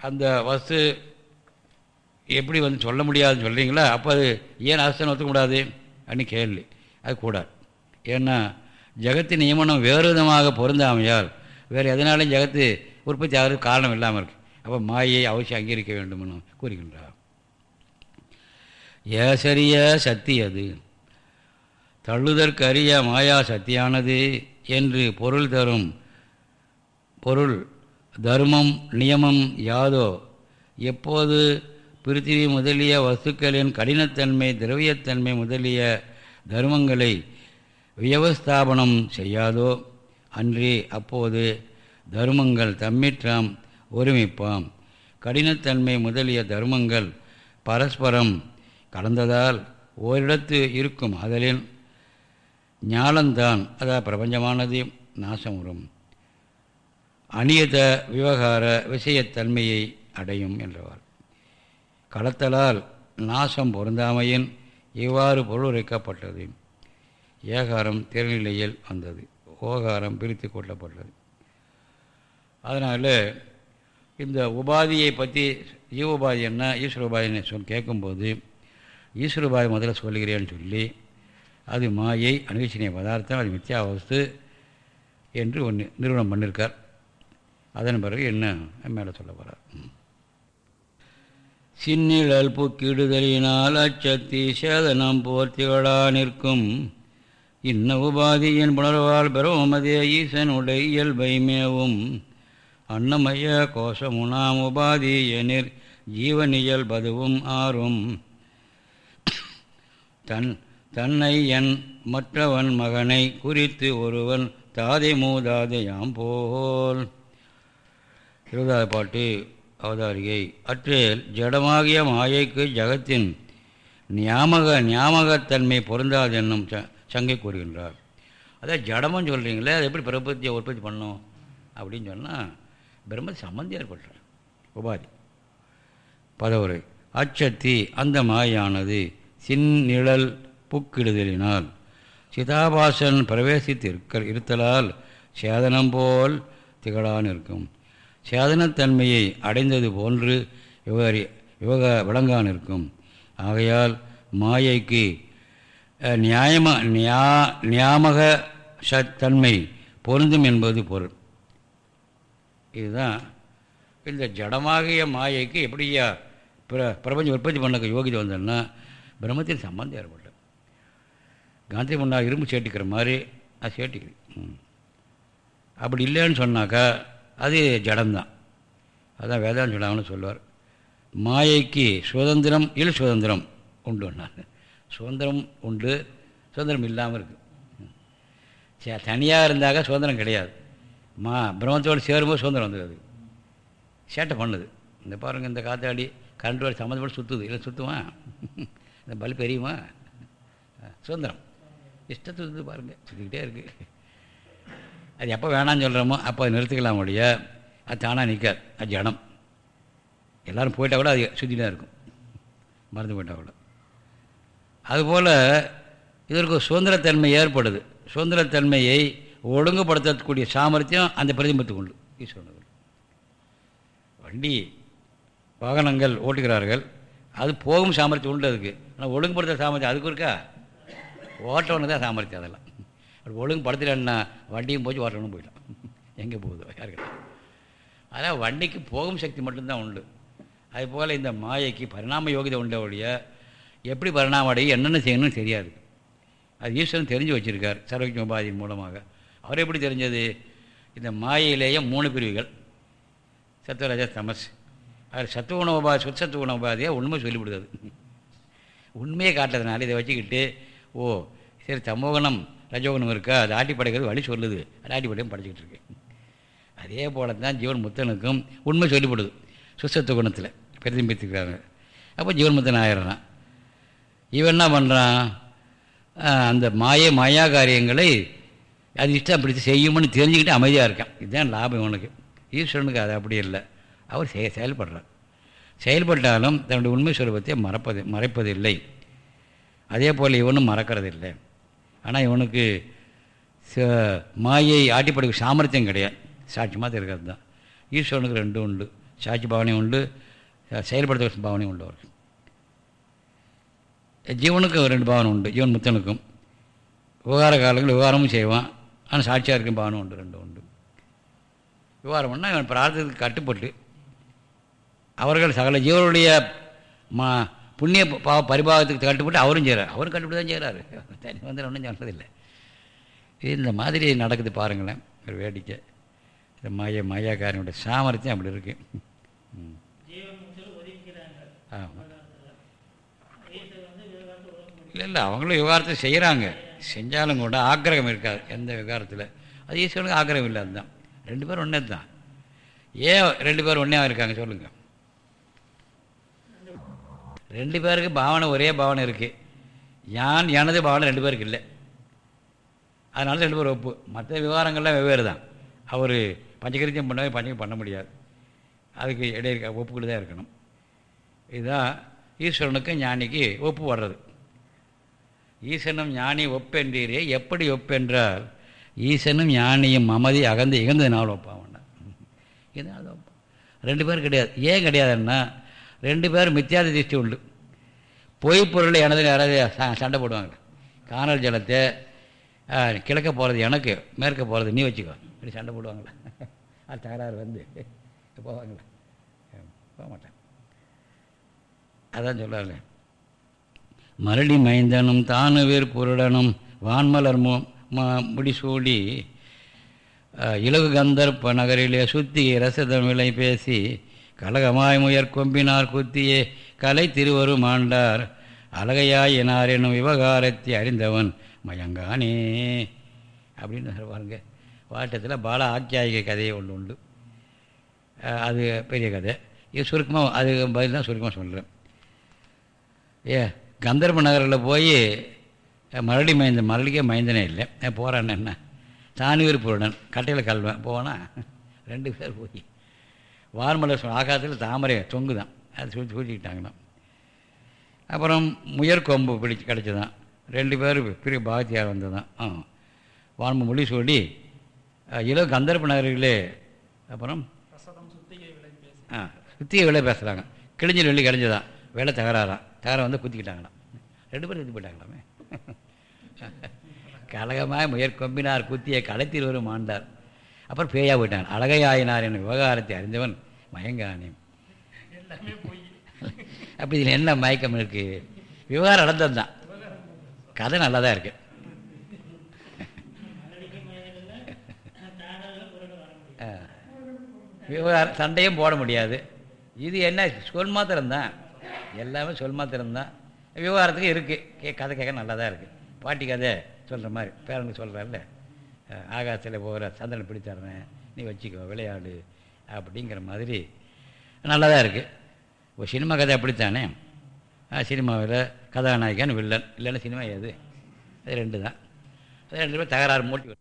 அந்த வஸ்து எப்படி வந்து சொல்ல முடியாதுன்னு சொல்கிறீங்களா அப்போ அது ஏன் அஸ்தன் ஒத்துக்கூடாது அப்படின்னு கேள்வி. அது கூடாது. ஏன்னா ஜகத்து நியமனம் வேறு விதமாக பொருந்தாமையால் வேறு எதனாலும் ஜகத்து உற்பத்தி ஆகிறதுக்கு காரணம் இல்லாமல் இருக்குது அப்போ மாயை அவசியம் அங்கீகரிக்க வேண்டும்னு கூறுகின்றார். ஏசரிய சக்தி அது. தள்ளுதற்கரிய மாயா சக்தியானது என்று பொருள் தரும் பொருள் தர்மம் நியமம் யாதோ எப்போது பிருத்திவி முதலிய வஸ்துக்களின் கடினத்தன்மை திரவியத்தன்மை முதலிய தர்மங்களை வியவஸ்தாபனம் செய்யாதோ அன்றி அப்போது தர்மங்கள் தம்மிற்றாம் ஒருமிப்பாம். கடினத்தன்மை முதலிய தர்மங்கள் பரஸ்பரம் கலந்ததால் ஓரிடத்து இருக்கும் அதலில் ஞானந்தான் அதாவது பிரபஞ்சமானது நாசமுறும். அநியத விவகார விஷயத்தன்மையை அடையும் என்றவர். கடத்தலால் நாசம் பொருந்தாமையின் இவ்வாறு பொருள் உரைக்கப்பட்டது ஏகாரம் திறநிலையில் வந்தது. ஓகாரம் பிரித்து கொள்ளப்பட்டது. அதனால் இந்த உபாதியை பற்றி ஜீவ உபாதி என்ன ஈஸ்வர உபாதின்னு சொல் கேட்கும்போது ஈஸ்வர உபாதி முதல்ல சொல்லுகிறேன்னு சொல்லி அது மாயை அனுகசினிய பதார்த்தம் அது மித்யாவஸ்து என்று ஒன்று நிறுவனம் பண்ணியிருக்கார் அதன் பிறகு என்ன மேலே சொல்ல போகிறார் சின்னிழல் புக்கிடுதலினால் அச்சத்தி சேதனம் போர்த்திகளா நிற்கும். இன்ன உபாதியின் புணர்வால் பிரமதே ஈசனுடைய இயல்பை மேவும். அன்னமய கோஷமுனாம் உபாதி எனிர் ஜீவனியல் பதுவும் ஆறும். தன் தன்னை என் மற்றவன் மகனை குறித்து ஒருவன் தாதை மூதாதையாம் போல் இருபதாவது பாட்டு அவதாரிகை. அற்றேல் ஜடமாகிய மாயைக்கு ஜகத்தின் ஞாபக ஞாபகத்தன்மை பொருந்தாது என்னும் ச சங்கை கூறுகின்றார். அதான் ஜடமும் சொல்கிறீங்களே அது எப்படி பிரபத்தியை உற்பத்தி பண்ணும்? அப்படின்னு சொன்னால் பிரம்ம சம்பந்தி ஏற்பட்டார் உபாதி. பதவுரை அச்சத்தி அந்த மாயானது சின்னிழல் புக்கிடுதலினால் சிதாபாசன் பிரவேசித்து இருக்க இருத்தலால் சேதனம் போல் திகழான் இருக்கும் சேதனத்தன்மையை அடைந்தது போன்று விவகாரி விவக விளங்கான் இருக்கும் ஆகையால் மாயைக்கு நியாயமா நியாயம நியா நியாமக சத் தன்மை பொருந்தும் என்பது பொருள். இதுதான். இந்த ஜடமாகிய மாயைக்கு எப்படியா பிர பிரபஞ்சம் உற்பத்தி பண்ண யோகிதை வந்தோன்னா பிரம்மத்தின் சம்பந்தம் ஏற்பட்டது காந்தி முன்னா இரும்பு சேட்டிக்கிற மாதிரி அது சேட்டிக்குது. ம். அப்படி இல்லைன்னு சொன்னாக்கா அது ஜடம்தான். அதான் வேதான்னு சொல்லாங்கன்னு சொல்லுவார். மாயைக்கு சுதந்திரம் இல் சுதந்திரம் உண்டு நான் சுதந்திரம் உண்டு சுதந்திரம் இல்லாமல் இருக்குது தனியாக இருந்தாக்க சுதந்திரம் கிடையாது. மா பிரம்மத்தோடு சேரும்போது சுதந்திரம் வந்துடுது சேட்டை பண்ணுது. இந்த பாருங்கள் இந்த காத்தாடி கரண்ட் வழி சம்மந்தப்பட்டு சுற்றுது இல்லை சுற்றுவான் இந்த பலி பெரியுமா சுதந்திரம். இஷ்டத்தை சுற்றுது பாருங்கள் சுற்றிக்கிட்டே இருக்குது அது எப்போ வேணாம்னு சொல்கிறோமோ அப்போ அதை நிறுத்திக்கலாம் ஒழிய அது தானாக நிற்காது அது ஜனம் எல்லோரும் போயிட்டால் கூட அது சுற்றி இருக்கும். மறந்து போயிட்டால் கூட. அதுபோல் இதற்கு சுதந்திரத்தன்மை ஏற்படுது. சுதந்திரத்தன்மையை ஒழுங்குபடுத்தக்கூடிய சாமர்த்தியம் அந்த பிரதிபத்துக்கு உண்டு ஈஸ்வரனுக்கு வண்டி வாகனங்கள் ஓட்டுகிறார்கள். அது போகும் சாமர்த்தியம் உண்டு அதுக்கு. ஆனால் ஒழுங்குபடுத்த சாமர்த்தியம் அதுக்கு இருக்கா? ஓட்டவனுக்கு தான் சாமர்த்தியம் அதெல்லாம். அப்படி ஒழுங்குபடுத்தலைன்னா வண்டியும் போச்சு ஓட்டணும் போயிடலாம் எங்கே போகுதோ? யாருக்கு அதான் வண்டிக்கு போகும் சக்தி மட்டும்தான் உண்டு. அதுபோல் இந்த மாயைக்கு பரிணாம யோகிதை உண்ட ஒழிய எப்படி பரிணாம அடையும் என்னென்ன செய்யணும்னு தெரியாது. அது ஈஸ்வரன் தெரிஞ்சு வச்சுருக்கார் சர்வஜ உபாதியின் மூலமாக. அவர் எப்படி தெரிஞ்சது? இந்த மாயையிலேயே மூணு பிரிவுகள். சத்துவராஜா தமஸ். அவர் சத்துவ உணவுபாதி சுத்தத்துவ உணவுபாதியாக உண்மை சொல்லிவிடுது உண்மையை காட்டுறதுனால இதை வச்சுக்கிட்டு ஓ சரி தமோகணம் ரஜோகுணம் இருக்கா? அது ஆட்டி படைக்கிறது வழி சொல்லுது. அது ஆட்டி படையும் படைச்சிக்கிட்டு இருக்கு. அதே போல தான் ஜீவன் முத்தனுக்கும் உண்மை சொல்லிப்படுது சுசத்துவ குணத்தில் பிரதிபித்துக்கிறாங்க அப்போ ஜீவன் முத்தன் ஆயிடுறான். இவன் என்ன பண்ணுறான் அந்த மாய மாயா காரியங்களை அது இஷ்டம் அப்படி செய்யும்னு தெரிஞ்சுக்கிட்டு அமைதியாக இருக்கான். இதுதான் லாபம் இவனுக்கு. ஈஸ்வரனுக்கு அது அப்படி இல்லை. அவர் செய செயல்படுறார். செயல்பட்டாலும் தன்னுடைய உண்மை சுரூபத்தை மறப்பது மறைப்பதில்லை. அதே போல் இவனும் மறக்கிறதில்லை. ஆனால் இவனுக்கு ச- மாயை ஆட்டிப்படுக்க சாமர்த்தியம் கிடையாது. சாட்சி மாதிரி இருக்கிறது தான். ஈஸ்வரனுக்கு ரெண்டும் உண்டு. சாட்சி பாவனையும் உண்டு. செயல்படுத்த பாவனையும் உண்டு அவருக்கு. ஜீவனுக்கு ரெண்டு பாவனை உண்டு. ஜீவன் முத்தனுக்கும். விவகார காலங்கள் விவகாரமும் செய்வான். ஆனால் சாட்சியாக இருக்கும் பானம் உண்டு ரெண்டு உண்டு விவகாரம் பண்ணால் இவன் பிரார்த்தத்துக்கு கட்டுப்பட்டு அவர்கள் சகல ஜீவனுடைய மா புண்ணிய பாவ பரிபாகத்துக்கு கட்டுப்பட்டு அவரும் செய்கிறார் அவரும் கட்டுப்பட்டு தான் செய்கிறாரு தனி வந்து ஒன்றும் சொல்கிறதில்லை இது இந்த மாதிரி நடக்குது பாருங்களேன் ஒரு வேடிக்கை. இந்த மாய மாயாக்காரனுடைய சாமர்த்தியம் அப்படி இருக்கு. ம். ஆமாம் இல்லை இல்லை அவங்களும் விவகாரத்தை செய்கிறாங்க செஞ்சாலும் கூட ஆக்கிரகம் இருக்காது எந்த விகாரத்தில் அது ஈஸ்வரனுக்கு ஆக்கிரகம் இல்லை அதுதான் ரெண்டு பேரும் ஒன்றே தான். ஏன் ரெண்டு பேரும் ஒன்றே இருக்காங்க சொல்லுங்கள் ரெண்டு பேருக்கு பாவனை ஒரே பாவனை இருக்குது யான் எனது பாவனை ரெண்டு பேருக்கு இல்லை. அதனால ரெண்டு பேரும் ஒப்பு. மற்ற விவகாரங்கள்லாம் வெவ்வேறு தான். அவர் பஞ்சகிருத்தியம் பண்ணவே பஞ்சகம் பண்ண முடியாது. அதுக்கு இடையே ஒப்புக்கிட்டு தான் இருக்கணும். இதுதான் ஈஸ்வரனுக்கும் ஞானிக்கு ஒப்பு வர்றது. ஈசனும் ஞானி ஒப்பென்றீரே. எப்படி ஒப்பென்றால் ஈசனும் ஞானியும் மமதி அகந்து இகந்ததுனால ஒப்பாவண்ணா இதனால் ரெண்டு பேரும் கிடையாது. ஏன் கிடையாதுன்னா ரெண்டு பேரும் மித்தியாத திருஷ்டி உண்டு. பொய் பொருளை எனது யாராவது சண்டை போடுவாங்க. காணல் ஜலத்தை கிழக்க போகிறது எனக்கு மேற்க போகிறது நீ வச்சுக்கோ. இப்படி சண்டை போடுவாங்களா. அது தகராறு வந்து போவாங்களா. போக மாட்டேன் அதான் சொல்கிறாங்க மரடி மைந்தனும் தானுவேர் பொருடனும் வான்மலர் முடிசூடி இலகு கந்தர்ப்ப நகரிலே சுத்தி ரசதமிழை பேசி கலகமாய் முயற் கொம்பினார் குத்தியே கலை திருவரும் ஆண்டார் அழகையாயினார் என்னும் விவகாரத்தை அறிந்தவன் மயங்கானே. அப்படின்னு பாருங்க. வாட்டத்தில் பால ஆக்கியாயிக கதையை ஒன்று உண்டு. அது பெரிய கதை. இது சுருக்கமாக அது பதில் தான் சுருக்கமாக சொல்கிறேன் ஏ கந்தர்ப நகரில் போய் மரளி மைந்தன் மரளிக்கே மைந்தனே இல்லை. போகிறான் என்ன? தானியூர் பொருடன் கட்டையில் கல்வன் போனா ரெண்டு பேர் போய். வார்மலர் சொன்ன ஆகாயத்தில் தாமரை தொங்கு தான் அது சூழ்ச்சி சூழ்ச்சிக்கிட்டாங்கண்ணா அப்புறம் முயற் கொம்பு பிடிச்சி கிடச்சிதான். ரெண்டு பேர் பெரிய பாகத்தியார் வந்ததான் ஆ. வான்ம மொழி சொல்லி இளோ கந்தர்ப்ப நகரிலே அப்புறம் ஆ சுத்திய விலை பேசுகிறாங்க கிழிஞ்சல் வெள்ளி கிழிஞ்சதான் வேலை தகராறாம் தகராறு வந்து குத்திக்கிட்டாங்களாம். ரெண்டு பேரும் செத்து போயிட்டாங்களாமே? கலகமாய் முயற்கொம்பினார் குத்திய களத்தில் வரும் ஆண்டார் அப்புறம் பேயா போயிட்டாங்க அழகையாயினார் என் விவகாரத்தை அறிந்தவன் மயங்கானே. அப்படி இதில் என்ன மயக்கம் இருக்கு? விவகாரம் நடந்தது தான் கதை நல்லா தான் இருக்கு விவகாரம் சண்டையும் போட முடியாது. இது என்ன சொல் மாத்திரம்தான். எல்லாமே சொல் மாத்திரம்தான். விவகாரத்துக்கு இருக்குது கே கதை கேட்க நல்லா தான் இருக்குது பாட்டி கதை சொல்கிற மாதிரி பேரனுக்கு சொல்கிறாருல்ல ஆகாசத்தில் போகிற சந்தனம் பிடித்தர்றேன் நீ வச்சுக்கோ விளையாடு அப்படிங்கிற மாதிரி நல்லா தான் இருக்குது ஒரு சினிமா கதை அப்படித்தானே? சினிமாவில் கதாநாயகன் வில்லன். இல்லைன்னா சினிமா எது? அது ரெண்டு தான் அது ரெண்டு பேரும் தகராறு மூட்டி